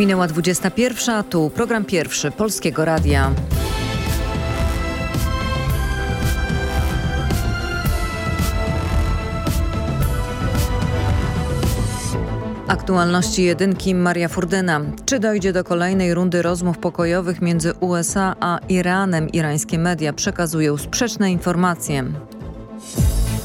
Minęła 21, tu program pierwszy Polskiego Radia. Aktualności jedynki Maria Furdyna. Czy dojdzie do kolejnej rundy rozmów pokojowych między USA a Iranem? Irańskie media przekazują sprzeczne informacje.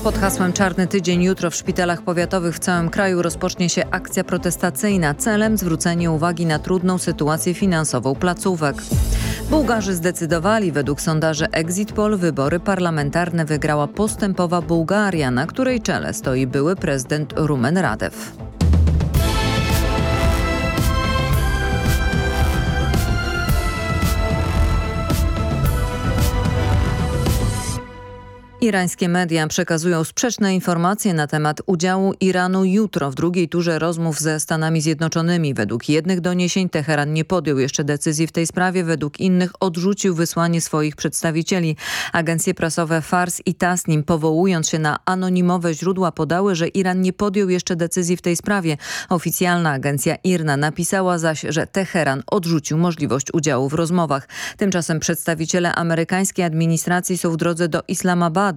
Pod hasłem Czarny Tydzień jutro w szpitalach powiatowych w całym kraju rozpocznie się akcja protestacyjna celem zwrócenia uwagi na trudną sytuację finansową placówek. Bułgarzy zdecydowali, według sondaży Exit Poll wybory parlamentarne wygrała postępowa Bułgaria, na której czele stoi były prezydent Rumen Radew. Irańskie media przekazują sprzeczne informacje na temat udziału Iranu jutro w drugiej turze rozmów ze Stanami Zjednoczonymi. Według jednych doniesień Teheran nie podjął jeszcze decyzji w tej sprawie, według innych odrzucił wysłanie swoich przedstawicieli. Agencje prasowe Fars i Tasnim powołując się na anonimowe źródła podały, że Iran nie podjął jeszcze decyzji w tej sprawie. Oficjalna agencja IRNA napisała zaś, że Teheran odrzucił możliwość udziału w rozmowach. Tymczasem przedstawiciele amerykańskiej administracji są w drodze do Islamabadu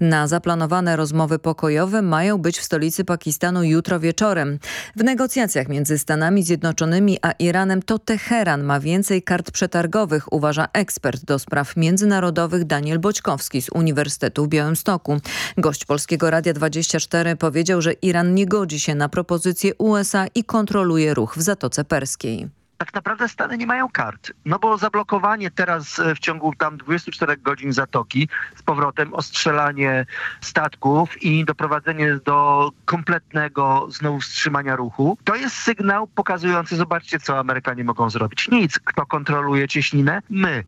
na zaplanowane rozmowy pokojowe mają być w stolicy Pakistanu jutro wieczorem. W negocjacjach między Stanami Zjednoczonymi a Iranem to Teheran ma więcej kart przetargowych, uważa ekspert do spraw międzynarodowych Daniel Boćkowski z Uniwersytetu w Białymstoku. Gość Polskiego Radia 24 powiedział, że Iran nie godzi się na propozycję USA i kontroluje ruch w Zatoce Perskiej tak naprawdę Stany nie mają kart. No bo zablokowanie teraz e, w ciągu tam 24 godzin zatoki z powrotem, ostrzelanie statków i doprowadzenie do kompletnego znowu wstrzymania ruchu, to jest sygnał pokazujący, zobaczcie co Amerykanie mogą zrobić. Nic. Kto kontroluje cieśninę? My.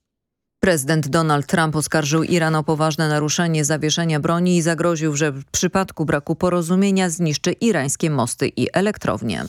Prezydent Donald Trump oskarżył Iran o poważne naruszenie zawieszenia broni i zagroził, że w przypadku braku porozumienia zniszczy irańskie mosty i elektrownie.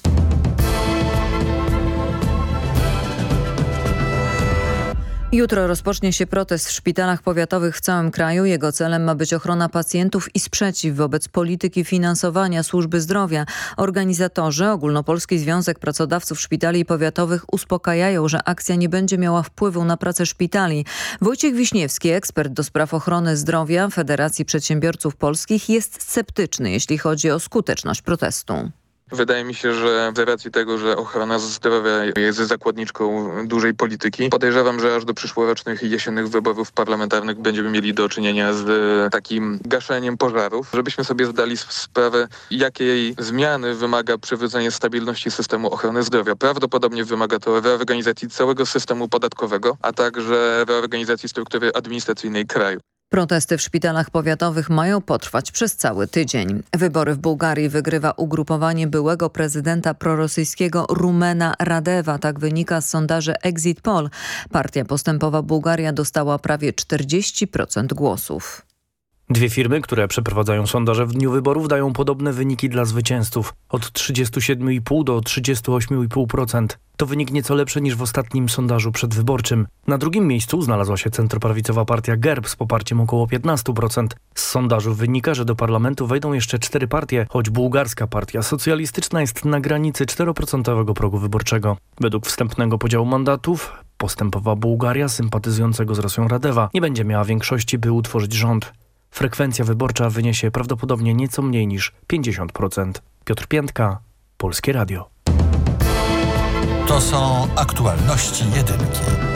Jutro rozpocznie się protest w szpitalach powiatowych w całym kraju. Jego celem ma być ochrona pacjentów i sprzeciw wobec polityki finansowania służby zdrowia. Organizatorzy, Ogólnopolski Związek Pracodawców Szpitali Powiatowych uspokajają, że akcja nie będzie miała wpływu na pracę szpitali. Wojciech Wiśniewski, ekspert do spraw ochrony zdrowia Federacji Przedsiębiorców Polskich jest sceptyczny, jeśli chodzi o skuteczność protestu. Wydaje mi się, że z racji tego, że ochrona zdrowia jest zakładniczką dużej polityki, podejrzewam, że aż do przyszłorocznych jesiennych wyborów parlamentarnych będziemy mieli do czynienia z takim gaszeniem pożarów. Żebyśmy sobie zdali sprawę, jakiej zmiany wymaga przywrócenie stabilności systemu ochrony zdrowia. Prawdopodobnie wymaga to reorganizacji całego systemu podatkowego, a także reorganizacji struktury administracyjnej kraju. Protesty w szpitalach powiatowych mają potrwać przez cały tydzień. Wybory w Bułgarii wygrywa ugrupowanie byłego prezydenta prorosyjskiego Rumena Radewa. Tak wynika z sondaży Exit Poll. Partia Postępowa Bułgaria dostała prawie 40% głosów. Dwie firmy, które przeprowadzają sondaże w dniu wyborów dają podobne wyniki dla zwycięzców. Od 37,5 do 38,5%. To wynik nieco lepszy niż w ostatnim sondażu przedwyborczym. Na drugim miejscu znalazła się centroprawicowa partia GERB z poparciem około 15%. Z sondażu wynika, że do parlamentu wejdą jeszcze cztery partie, choć bułgarska partia socjalistyczna jest na granicy 4% progu wyborczego. Według wstępnego podziału mandatów postępowa Bułgaria sympatyzującego z Rosją Radewa nie będzie miała większości, by utworzyć rząd. Frekwencja wyborcza wyniesie prawdopodobnie nieco mniej niż 50%. Piotr Piętka, Polskie Radio. To są aktualności jedynki.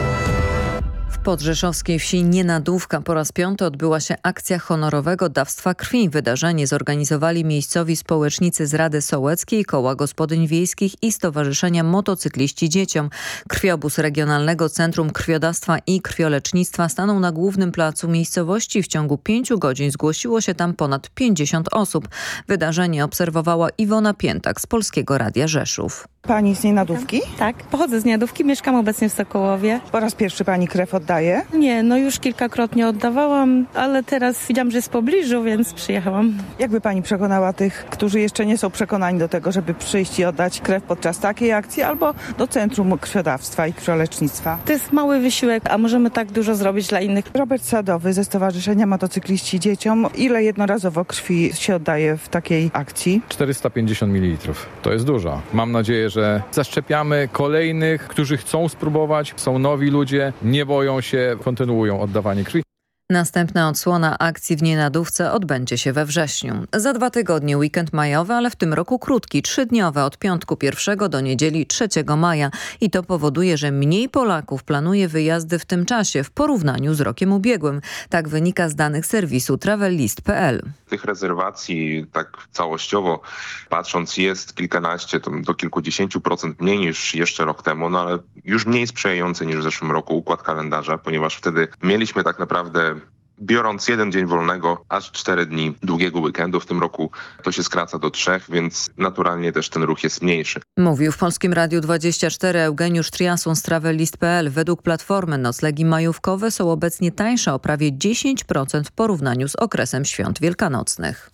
Podrzeszowskiej wsi Nienadówka po raz piąty odbyła się akcja honorowego dawstwa krwi. Wydarzenie zorganizowali miejscowi społecznicy z Rady Sołeckiej, Koła Gospodyń Wiejskich i Stowarzyszenia Motocykliści Dzieciom. Krwiobóz Regionalnego Centrum Krwiodawstwa i Krwiolecznictwa stanął na głównym placu miejscowości. W ciągu pięciu godzin zgłosiło się tam ponad 50 osób. Wydarzenie obserwowała Iwona Piętak z Polskiego Radia Rzeszów. Pani z Nienadówki? Tak, pochodzę z Nienadówki, mieszkam obecnie w Sokołowie. Po raz pierwszy pani krew oddaje? Nie, no już kilkakrotnie oddawałam, ale teraz widziałam, że jest w pobliżu, więc przyjechałam. Jakby pani przekonała tych, którzy jeszcze nie są przekonani do tego, żeby przyjść i oddać krew podczas takiej akcji albo do Centrum Krwiodawstwa i Krwiolecznictwa? To jest mały wysiłek, a możemy tak dużo zrobić dla innych. Robert Sadowy ze Stowarzyszenia Motocykliści Dzieciom. Ile jednorazowo krwi się oddaje w takiej akcji? 450 ml. To jest dużo. Mam nadzieję, że zaszczepiamy kolejnych, którzy chcą spróbować, są nowi ludzie, nie boją się, kontynuują oddawanie krwi. Następna odsłona akcji w Nienadówce odbędzie się we wrześniu. Za dwa tygodnie weekend majowy, ale w tym roku krótki, trzydniowy od piątku 1 do niedzieli 3 maja. I to powoduje, że mniej Polaków planuje wyjazdy w tym czasie w porównaniu z rokiem ubiegłym. Tak wynika z danych serwisu travellist.pl. Tych rezerwacji tak całościowo patrząc jest kilkanaście do kilkudziesięciu procent mniej niż jeszcze rok temu, no ale już mniej sprzyjający niż w zeszłym roku układ kalendarza, ponieważ wtedy mieliśmy tak naprawdę biorąc jeden dzień wolnego, aż cztery dni długiego weekendu. W tym roku to się skraca do trzech, więc naturalnie też ten ruch jest mniejszy. Mówił w Polskim Radiu 24 Eugeniusz Triasun z Travelist.pl. Według Platformy noclegi majówkowe są obecnie tańsze o prawie 10% w porównaniu z okresem świąt wielkanocnych.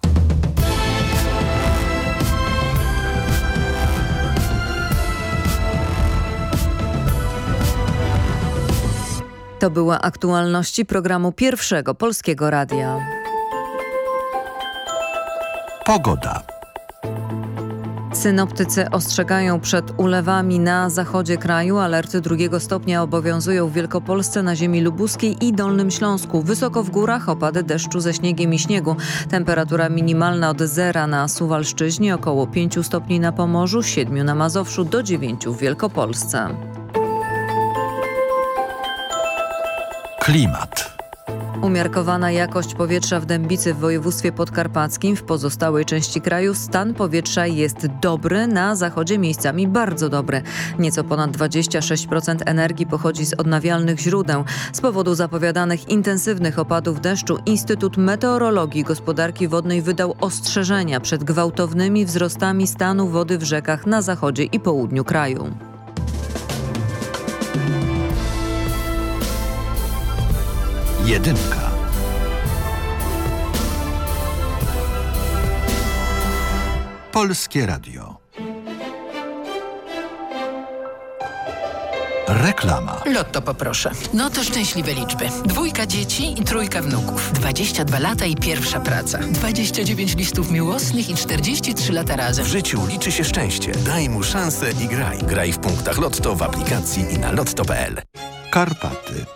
To były aktualności programu Pierwszego Polskiego Radia. Pogoda. Synoptycy ostrzegają przed ulewami na zachodzie kraju. Alerty drugiego stopnia obowiązują w Wielkopolsce, na ziemi lubuskiej i Dolnym Śląsku. Wysoko w górach opady deszczu ze śniegiem i śniegu. Temperatura minimalna od zera na Suwalszczyźnie, około 5 stopni na Pomorzu, 7 na Mazowszu, do 9 w Wielkopolsce. Klimat. Umiarkowana jakość powietrza w Dębicy w województwie podkarpackim. W pozostałej części kraju stan powietrza jest dobry, na zachodzie miejscami bardzo dobry. Nieco ponad 26% energii pochodzi z odnawialnych źródeł. Z powodu zapowiadanych intensywnych opadów deszczu Instytut Meteorologii i Gospodarki Wodnej wydał ostrzeżenia przed gwałtownymi wzrostami stanu wody w rzekach na zachodzie i południu kraju. Jedynka. Polskie Radio. Reklama. Lotto poproszę. No to szczęśliwe liczby. Dwójka dzieci i trójka wnuków. 22 lata i pierwsza praca. 29 listów miłosnych i 43 lata razem. W życiu liczy się szczęście. Daj mu szansę i graj. Graj w punktach Lotto w aplikacji i na lotto.pl. Karpaty.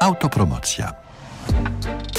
Autopromocja.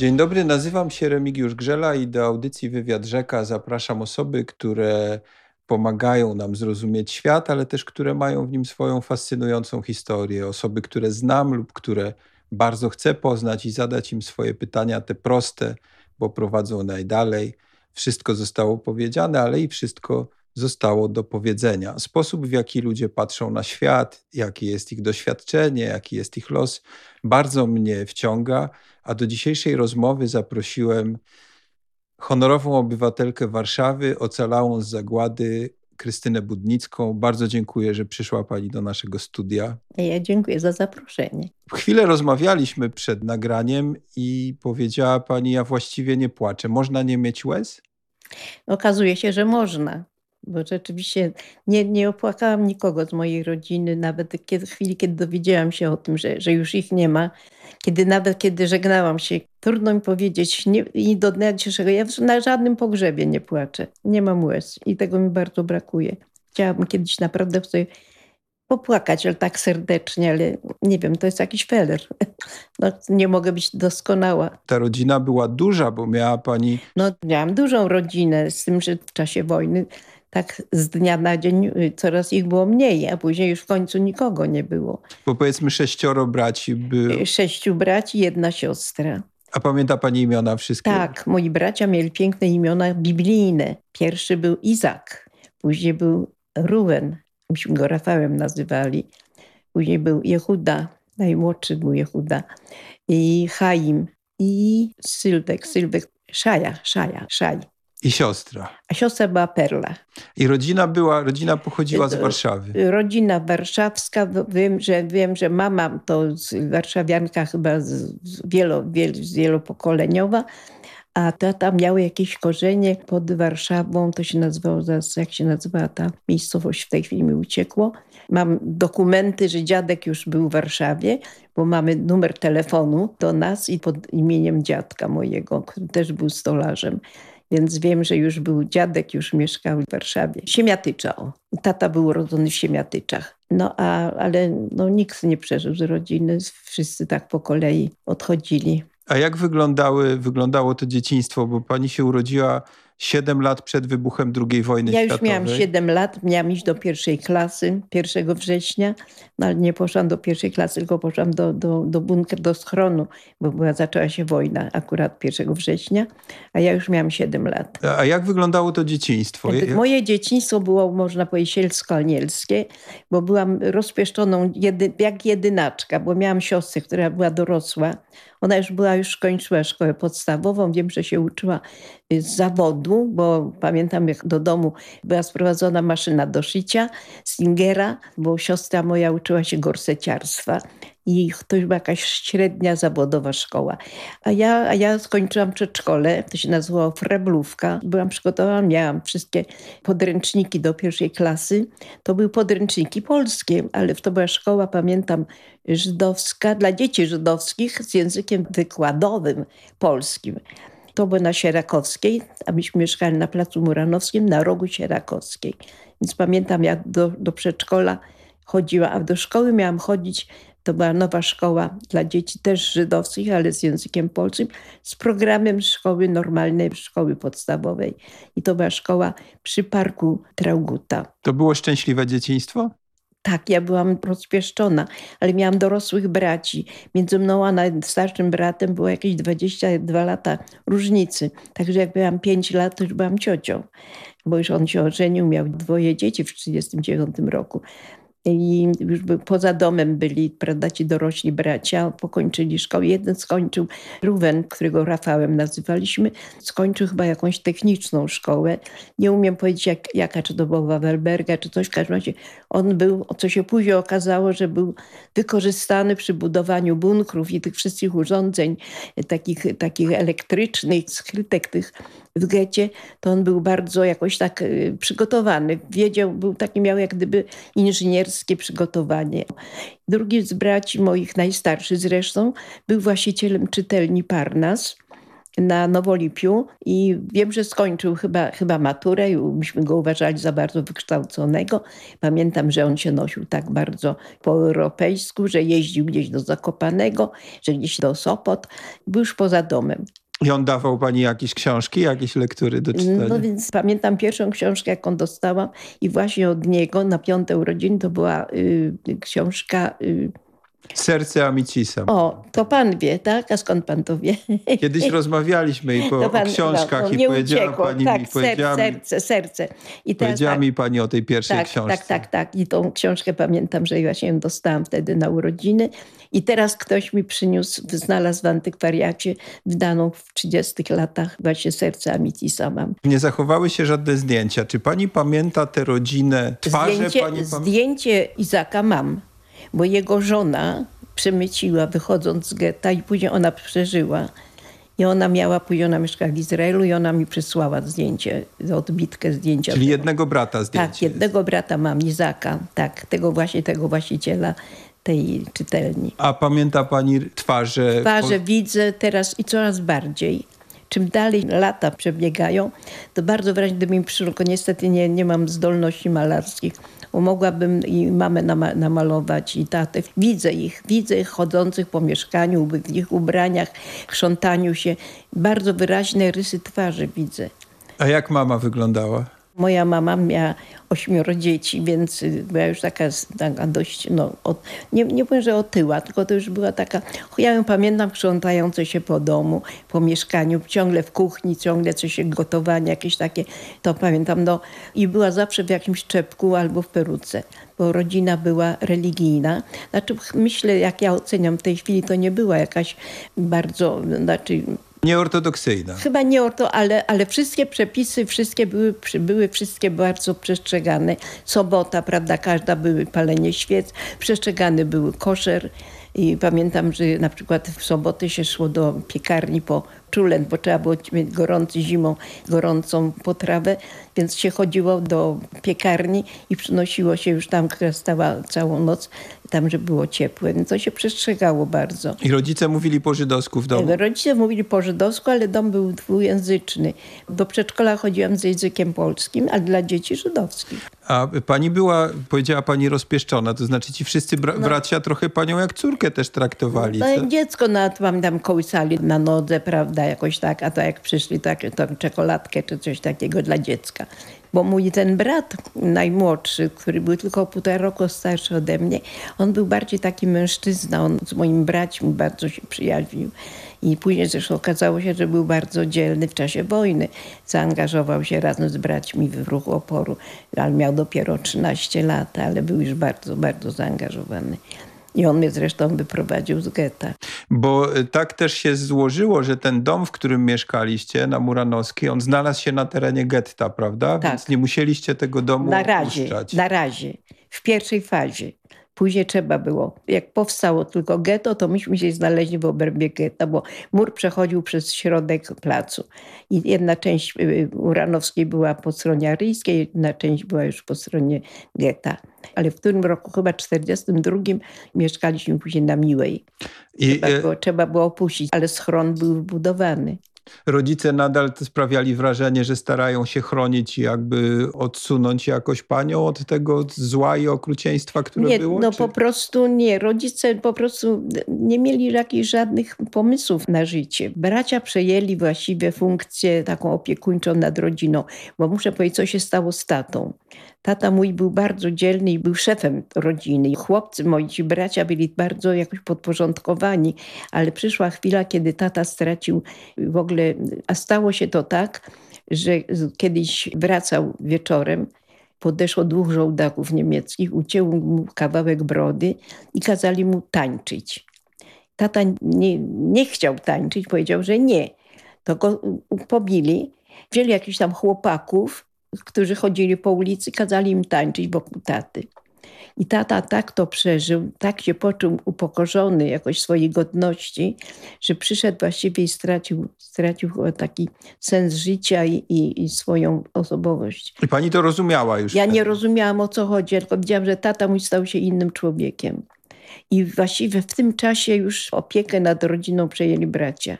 Dzień dobry, nazywam się Remigiusz Grzela i do audycji Wywiad Rzeka zapraszam osoby, które pomagają nam zrozumieć świat, ale też które mają w nim swoją fascynującą historię. Osoby, które znam lub które bardzo chcę poznać i zadać im swoje pytania, te proste, bo prowadzą najdalej. Wszystko zostało powiedziane, ale i wszystko zostało do powiedzenia. Sposób, w jaki ludzie patrzą na świat, jakie jest ich doświadczenie, jaki jest ich los, bardzo mnie wciąga. A do dzisiejszej rozmowy zaprosiłem honorową obywatelkę Warszawy, ocalałą z zagłady, Krystynę Budnicką. Bardzo dziękuję, że przyszła Pani do naszego studia. Ja dziękuję za zaproszenie. Chwilę rozmawialiśmy przed nagraniem i powiedziała Pani, ja właściwie nie płaczę. Można nie mieć łez? Okazuje się, że można. Bo rzeczywiście nie, nie opłakałam nikogo z mojej rodziny, nawet kiedy, w chwili, kiedy dowiedziałam się o tym, że, że już ich nie ma, kiedy nawet kiedy żegnałam się, trudno mi powiedzieć nie, i do dnia dzisiejszego, ja na żadnym pogrzebie nie płaczę, nie mam łez i tego mi bardzo brakuje. Chciałabym kiedyś naprawdę sobie popłakać, ale tak serdecznie, ale nie wiem, to jest jakiś feller. No, nie mogę być doskonała. Ta rodzina była duża, bo miała pani... No, miałam dużą rodzinę, z tym, że w czasie wojny tak z dnia na dzień y, coraz ich było mniej, a później już w końcu nikogo nie było. Bo powiedzmy sześcioro braci by... Sześciu braci, jedna siostra. A pamięta pani imiona wszystkie? Tak, moi bracia mieli piękne imiona biblijne. Pierwszy był Izak, później był Ruben, myśmy go Rafałem nazywali. Później był Jehuda, najmłodszy był Jehuda. I Chaim i Sylwek, Sylwek, Szaja, Szaja, Szaj. I siostra. A siostra była Perla. I rodzina była, rodzina pochodziła z Warszawy. Rodzina warszawska, wiem, że, wiem, że mama to z warszawianka chyba z, wielo, wiel, wielopokoleniowa, a tata miał jakieś korzenie pod Warszawą, to się nazywało, zaraz jak się nazywała ta miejscowość, w tej chwili mi uciekło. Mam dokumenty, że dziadek już był w Warszawie, bo mamy numer telefonu do nas i pod imieniem dziadka mojego, który też był stolarzem. Więc wiem, że już był dziadek, już mieszkał w Warszawie. Siemiatycza, o. Tata był urodzony w Siemiatyczach. No a, ale no, nikt nie przeżył z rodziny, wszyscy tak po kolei odchodzili. A jak wyglądały, wyglądało to dzieciństwo? Bo pani się urodziła 7 lat przed wybuchem II wojny światowej. Ja już miałam 7 lat, miałam iść do pierwszej klasy 1 września, no ale nie poszłam do pierwszej klasy, tylko poszłam do, do, do bunker, do schronu, bo była, zaczęła się wojna akurat 1 września, a ja już miałam 7 lat. A jak wyglądało to dzieciństwo? Moje dzieciństwo było, można powiedzieć, sielsko-anielskie, bo byłam rozpieszczoną jedy, jak jedynaczka, bo miałam siostrę, która była dorosła, ona już była, już kończyła szkołę podstawową. Wiem, że się uczyła z zawodu, bo pamiętam, jak do domu była sprowadzona maszyna do szycia, Stingera, bo siostra moja uczyła się gorseciarstwa i to była jakaś średnia zawodowa szkoła. A ja, a ja skończyłam przedszkole, to się nazywało Freblówka. Byłam przygotowana, miałam wszystkie podręczniki do pierwszej klasy. To były podręczniki polskie, ale to była szkoła, pamiętam, żydowska, dla dzieci żydowskich z językiem wykładowym polskim. To było na Sierakowskiej, a myśmy mieszkali na Placu Muranowskim, na rogu Sierakowskiej. Więc pamiętam, jak do, do przedszkola chodziła, a do szkoły miałam chodzić to była nowa szkoła dla dzieci też żydowskich, ale z językiem polskim, z programem szkoły normalnej, szkoły podstawowej. I to była szkoła przy parku Trauguta. To było szczęśliwe dzieciństwo? Tak, ja byłam rozpieszczona, ale miałam dorosłych braci. Między mną a starszym bratem było jakieś 22 lata różnicy. Także jak byłam 5 lat, to już byłam ciocią, bo już on się ożenił, miał dwoje dzieci w 1939 roku. I już by, poza domem byli, prawda, ci dorośli bracia, pokończyli szkołę. Jeden skończył, Ruwen, którego Rafałem nazywaliśmy, skończył chyba jakąś techniczną szkołę. Nie umiem powiedzieć, jak, jaka, czy to była Wawelberga, czy coś. W każdym razie on był, co się później okazało, że był wykorzystany przy budowaniu bunkrów i tych wszystkich urządzeń takich, takich elektrycznych, skrytek tych w getcie, to on był bardzo jakoś tak y, przygotowany. Wiedział, był taki, miał jak gdyby inżynierskie przygotowanie. Drugi z braci moich, najstarszy zresztą, był właścicielem czytelni Parnas na Nowolipiu i wiem, że skończył chyba, chyba maturę i myśmy go uważali za bardzo wykształconego. Pamiętam, że on się nosił tak bardzo po europejsku, że jeździł gdzieś do Zakopanego, że gdzieś do Sopot. Był już poza domem. I on dawał pani jakieś książki, jakieś lektury do czytania? No więc pamiętam pierwszą książkę, jaką dostałam i właśnie od niego na piąte urodziny to była y, książka... Y, Serce Amicisa. O, to pan wie, tak? A skąd pan to wie? Kiedyś rozmawialiśmy i po pan, książkach no, no, i powiedziała uciekło. pani tak, mi... Powiedziała serce, serce. I teraz, powiedziała tak, mi pani o tej pierwszej tak, książce. Tak, tak, tak. I tą książkę pamiętam, że właśnie ją dostałam wtedy na urodziny. I teraz ktoś mi przyniósł, znalazł w antykwariacie wydaną w 30 latach właśnie Serce Amitisa mam. Nie zachowały się żadne zdjęcia. Czy pani pamięta tę rodzinę? Twarze zdjęcie, pani zdjęcie Izaka mam, bo jego żona przemyciła wychodząc z getta i później ona przeżyła. I ona miała, później ona mieszkała w Izraelu i ona mi przysłała zdjęcie, odbitkę zdjęcia. Czyli jednego brata zdjęcie. Tak, jednego brata mam, Izaka, tak, tego właśnie, tego właściciela tej czytelni. A pamięta pani twarze? Twarze widzę teraz i coraz bardziej. Czym dalej lata przebiegają, to bardzo wyraźnie do mnie przyszło, niestety nie, nie mam zdolności malarskich, bo mogłabym i mamę nama namalować i tatę. Widzę ich, widzę ich chodzących po mieszkaniu, w ich ubraniach, krzątaniu się. Bardzo wyraźne rysy twarzy widzę. A jak mama wyglądała? Moja mama miała ośmioro dzieci, więc była już taka, taka dość, no, od, nie, nie powiem, że otyła, tylko to już była taka, ja ją pamiętam krzątające się po domu, po mieszkaniu, ciągle w kuchni, ciągle coś gotowanie jakieś takie, to pamiętam, no i była zawsze w jakimś czepku albo w peruce, bo rodzina była religijna. Znaczy myślę, jak ja oceniam w tej chwili, to nie była jakaś bardzo, znaczy Nieortodoksyjna. Chyba nie orto, ale, ale wszystkie przepisy, wszystkie były, były wszystkie bardzo przestrzegane. Sobota, prawda, każda były palenie świec, przestrzegany był koszer. I pamiętam, że na przykład w sobotę się szło do piekarni po czulen, bo trzeba było mieć gorący zimą, gorącą potrawę, więc się chodziło do piekarni i przynosiło się już tam, która stała całą noc, tam, że było ciepłe. Więc to się przestrzegało bardzo. I rodzice mówili po żydowsku w domu? Rodzice mówili po żydowsku, ale dom był dwujęzyczny. Do przedszkola chodziłam z językiem polskim, a dla dzieci żydowskich. A pani była, powiedziała pani, rozpieszczona, to znaczy ci wszyscy bra No. bracia trochę panią jak córkę też traktowali. No, dziecko nawet pamiętam kołysali na nodze, prawda, jakoś tak, a to jak przyszli, tak, to czekoladkę czy coś takiego dla dziecka. Bo mój ten brat najmłodszy, który był tylko półtora roku starszy ode mnie, on był bardziej taki mężczyzna, on z moim braćmi bardzo się przyjaźnił. I później zresztą okazało się, że był bardzo dzielny w czasie wojny. Zaangażował się razem z braćmi w ruch oporu, ale miał dopiero 13 lat, ale był już bardzo, bardzo zaangażowany. I on mnie zresztą wyprowadził z getta. Bo y, tak też się złożyło, że ten dom, w którym mieszkaliście na Muranowskiej, on znalazł się na terenie getta, prawda? Tak. Więc nie musieliście tego domu Na razie, opuszczać. na razie. W pierwszej fazie. Później trzeba było. Jak powstało tylko getto, to myśmy się znaleźli w obrębie getta, bo mur przechodził przez środek placu. I jedna część y, Uranowskiej była po stronie aryjskiej, jedna część była już po stronie getta. Ale w którym roku, chyba 42, mieszkaliśmy później na Miłej. I Trzeba y, było, trzeba było opuścić, ale schron był wybudowany. Rodzice nadal sprawiali wrażenie, że starają się chronić i jakby odsunąć jakoś panią od tego zła i okrucieństwa, które nie, było? no czy- po prostu nie. Rodzice po prostu nie mieli jakichś żadnych pomysłów na życie. Bracia przejęli właściwie funkcję taką opiekuńczą nad rodziną, bo muszę powiedzieć, co się stało z tatą. Tata mój był bardzo dzielny i był szefem rodziny. Chłopcy, moi ci bracia byli bardzo jakoś podporządkowani, ale przyszła chwila, kiedy tata stracił w ogóle, a stało się to tak, że kiedyś wracał wieczorem, podeszło dwóch żołdaków niemieckich, ucięło mu kawałek brody i kazali mu tańczyć. Tata nie, nie chciał tańczyć, powiedział, że nie. To go pobili, wzięli jakichś tam chłopaków, którzy chodzili po ulicy, kazali im tańczyć wokół taty. I tata tak to przeżył, tak się poczuł upokorzony jakoś swojej godności, że przyszedł właściwie i stracił, stracił chyba taki sens życia i, i, i swoją osobowość. I pani to rozumiała już Ja wtedy. nie rozumiałam o co chodzi, tylko widziałam, że tata mój stał się innym człowiekiem. I właściwie w tym czasie już opiekę nad rodziną przejęli bracia,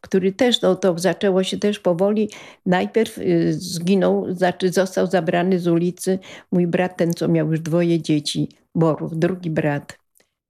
który też, no to zaczęło się też powoli. Najpierw y, zginął, znaczy został zabrany z ulicy mój brat, ten co miał już dwoje dzieci, Boruch, drugi brat.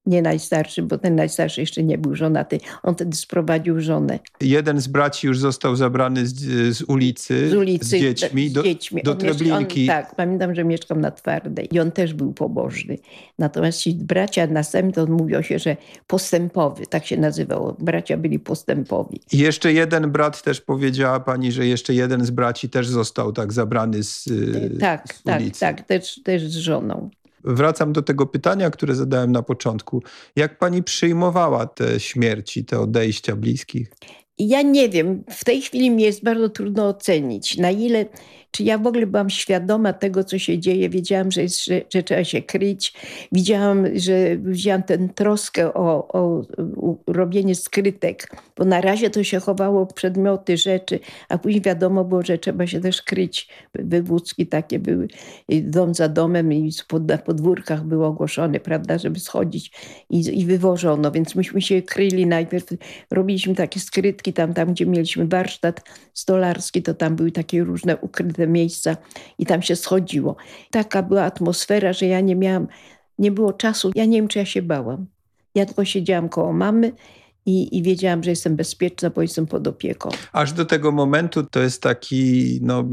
Nie najstarszy, bo ten najstarszy jeszcze nie był żonaty. On wtedy sprowadził żonę Jeden z braci już został zabrany z, z ulicy, z ulicy z dziećmi, z do, dziećmi. do Treblinki. On, tak, pamiętam, że mieszkał na Twardej i on też był pobożny. Natomiast ci bracia następni, to mówiło się, że postępowy, tak się nazywało. Bracia byli postępowi. I jeszcze jeden brat też powiedziała pani, że jeszcze jeden z braci też został tak zabrany z, Tak, z tak, ulicy. tak, też, też z żoną. Wracam do tego pytania, które zadałem na początku. Jak pani przyjmowała te śmierci, te odejścia bliskich? Ja nie wiem, w tej chwili mi jest bardzo trudno ocenić, na ile Czy ja w ogóle byłam świadoma tego, co się dzieje? Wiedziałam, że, jest, że, że trzeba się kryć. Widziałam, że wzięłam tę troskę o, o, o robienie skrytek, bo na razie to się chowało przedmioty, rzeczy, a później wiadomo było, że trzeba się też kryć. Wywódzki takie były, dom za domem i na podwórkach było ogłoszone, prawda, żeby schodzić i, i wywożono, więc myśmy się kryli najpierw, robiliśmy takie skrytki tam, tam gdzie mieliśmy warsztat stolarski, to tam były takie różne ukryte miejsca i tam się schodziło. Taka była atmosfera, że ja nie miałam, nie było czasu, ja nie wiem, czy ja się bałam. Ja tylko siedziałam koło mamy i, i wiedziałam, że jestem bezpieczna, bo jestem pod opieką. Aż do tego momentu to jest taki no,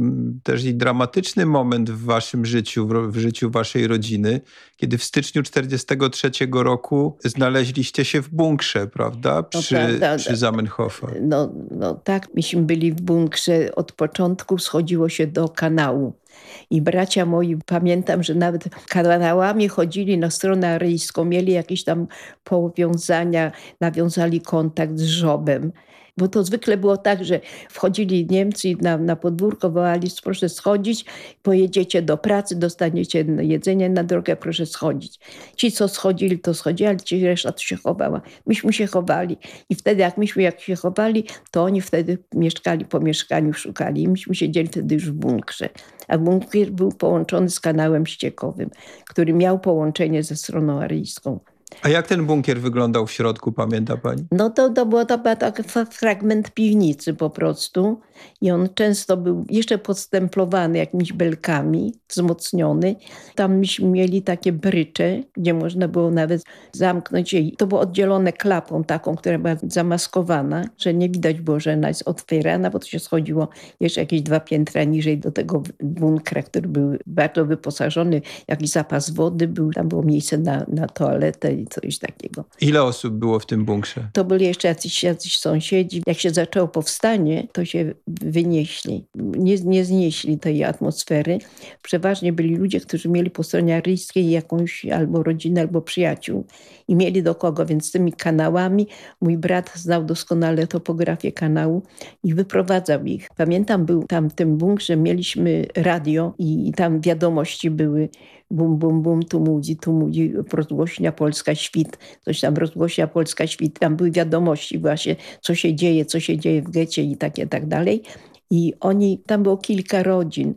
też i dramatyczny moment w waszym życiu, w, w życiu waszej rodziny, kiedy w styczniu 43 roku znaleźliście się w bunkrze, prawda? Przy, no, prawda, przy Zamenhofa. No, no tak, myśmy byli w bunkrze od początku, schodziło się do kanału. I bracia moi, pamiętam, że nawet kanałami chodzili na stronę aryjską, mieli jakieś tam powiązania, nawiązali kontakt z żobem. Bo to zwykle było tak, że wchodzili Niemcy na, na podwórko, wołali, proszę schodzić, pojedziecie do pracy, dostaniecie jedzenie na drogę, proszę schodzić. Ci, co schodzili, to schodzili, ale ci reszta to się chowała. Myśmy się chowali. I wtedy, jak myśmy jak się chowali, to oni wtedy mieszkali po mieszkaniu, szukali. I myśmy siedzieli wtedy już w bunkrze. A bunkier był połączony z kanałem ściekowym, który miał połączenie ze stroną aryjską. A jak ten bunkier wyglądał w środku, pamięta pani? No to, to był to był taki fragment piwnicy po prostu. I on często był jeszcze podstemplowany jakimiś belkami, wzmocniony. Tam myśmy mieli takie brycze, gdzie można było nawet zamknąć jej. To było oddzielone klapą taką, która była zamaskowana, że nie widać było, że ona jest otwierana, bo to się schodziło jeszcze jakieś dwa piętra niżej do tego bunkra, który był bardzo wyposażony. Jakiś zapas wody był, tam było miejsce na, na toaletę i coś takiego. Ile osób było w tym bunkrze? To byli jeszcze jacyś, jacyś sąsiedzi. Jak się zaczęło powstanie, to się wynieśli. Nie, nie znieśli tej atmosfery. Przeważnie byli ludzie, którzy mieli po stronie aryjskiej jakąś albo rodzinę, albo przyjaciół i mieli do kogo, więc tymi kanałami mój brat znał doskonale topografię kanału i wyprowadzał ich. Pamiętam, był tam w tym bunkrze, mieliśmy radio i tam wiadomości były bum, bum, bum, tu mówi, tu mówi rozgłośnia Polska Świt, coś tam rozgłośnia Polska Świt, tam były wiadomości właśnie, co się dzieje, co się dzieje w getcie i takie, tak dalej. I oni, tam było kilka rodzin.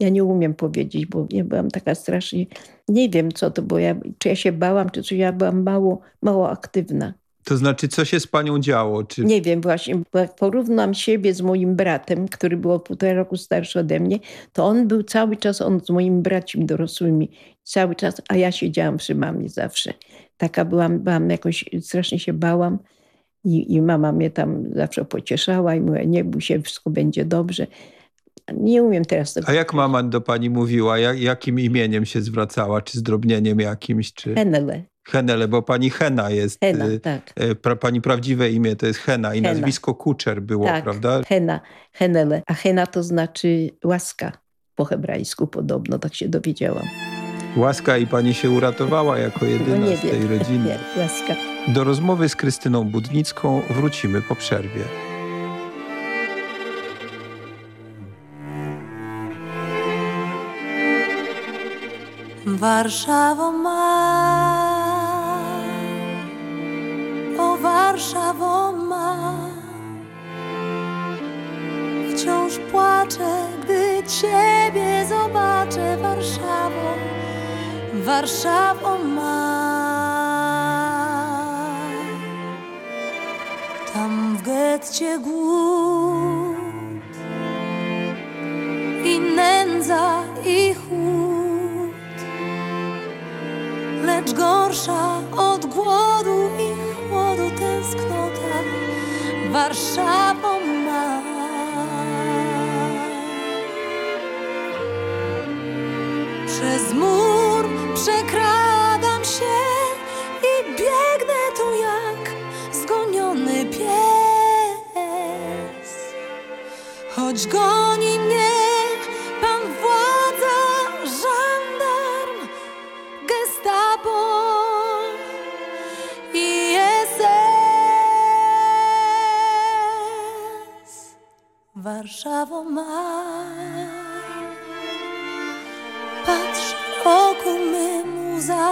Ja nie umiem powiedzieć, bo ja byłam taka strasznie, nie wiem co to było, ja, czy ja się bałam, czy coś, ja byłam mało, mało aktywna. To znaczy, co się z panią działo? Czy... Nie wiem właśnie, porównam siebie z moim bratem, który był półtora roku starszy ode mnie, to on był cały czas, on z moimi braćmi dorosłymi, cały czas, a ja siedziałam przy mamie zawsze. Taka byłam, byłam jakoś, strasznie się bałam i, i mama mnie tam zawsze pocieszała i mówiła, nie bój się, wszystko będzie dobrze. Nie umiem teraz tego. A jak mama do pani mówiła? Jak, jakim imieniem się zwracała? Czy zdrobnieniem jakimś? Czy... Henele. Henele, bo pani Hena jest. Hena, y, tak. y, pra, pani prawdziwe imię to jest Hena i Hena. nazwisko Kuczer było, tak, prawda? Hena, Henele. A Hena to znaczy łaska po hebrajsku podobno, tak się dowiedziałam. Łaska i pani się uratowała jako jedyna no nie z tej rodziny. Nie, łaska. Do rozmowy z Krystyną Budnicką wrócimy po przerwie. Warszawo ma, o Warszawo ma. Wciąż płaczę, gdy Ciebie zobaczę, Warszawo, Warszawo ma. Tam w getcie głód i nędza i chłód lecz gorsza od głodu i chłodu tęsknota Warszawą ma. Przez mur przekradam się i biegnę tu jak zgoniony pies. Choć goni Warszawą ma. Patrz oku memu za,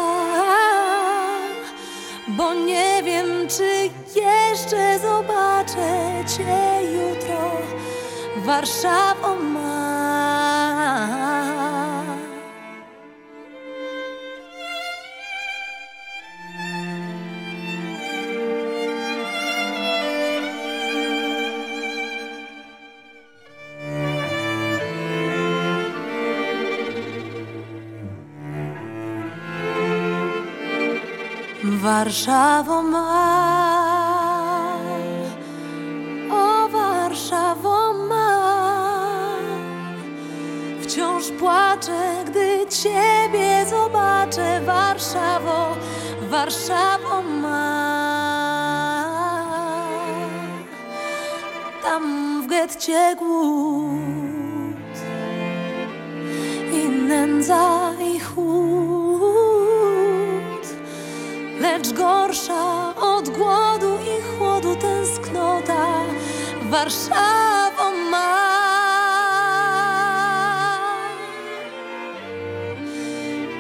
bo nie wiem, czy jeszcze zobaczę Cię jutro Warszawą ma. Warszawo ma, o Warszawo ma. Wciąż płaczę, gdy Ciebie zobaczę, Warszawo, Warszawo ma. Tam w getcie głód i nędza gorsza od głodu i chłodu tęsknota Warszawą ma.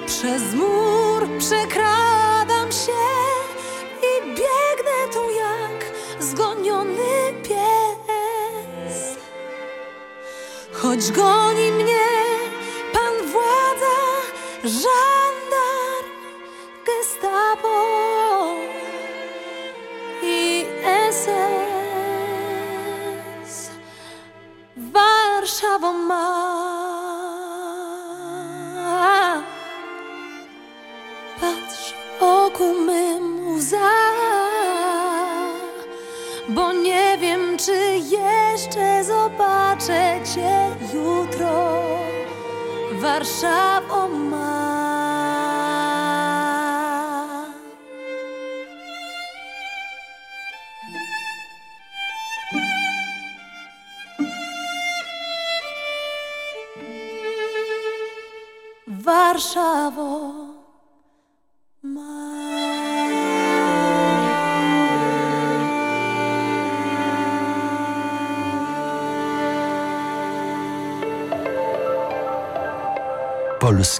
Przez mur przekradam się i biegnę tu jak zgoniony pies. Choć goni mnie Warszawą ma. Patrz oku mym łza, bo nie wiem, czy jeszcze zobaczę Cię jutro. Warszawą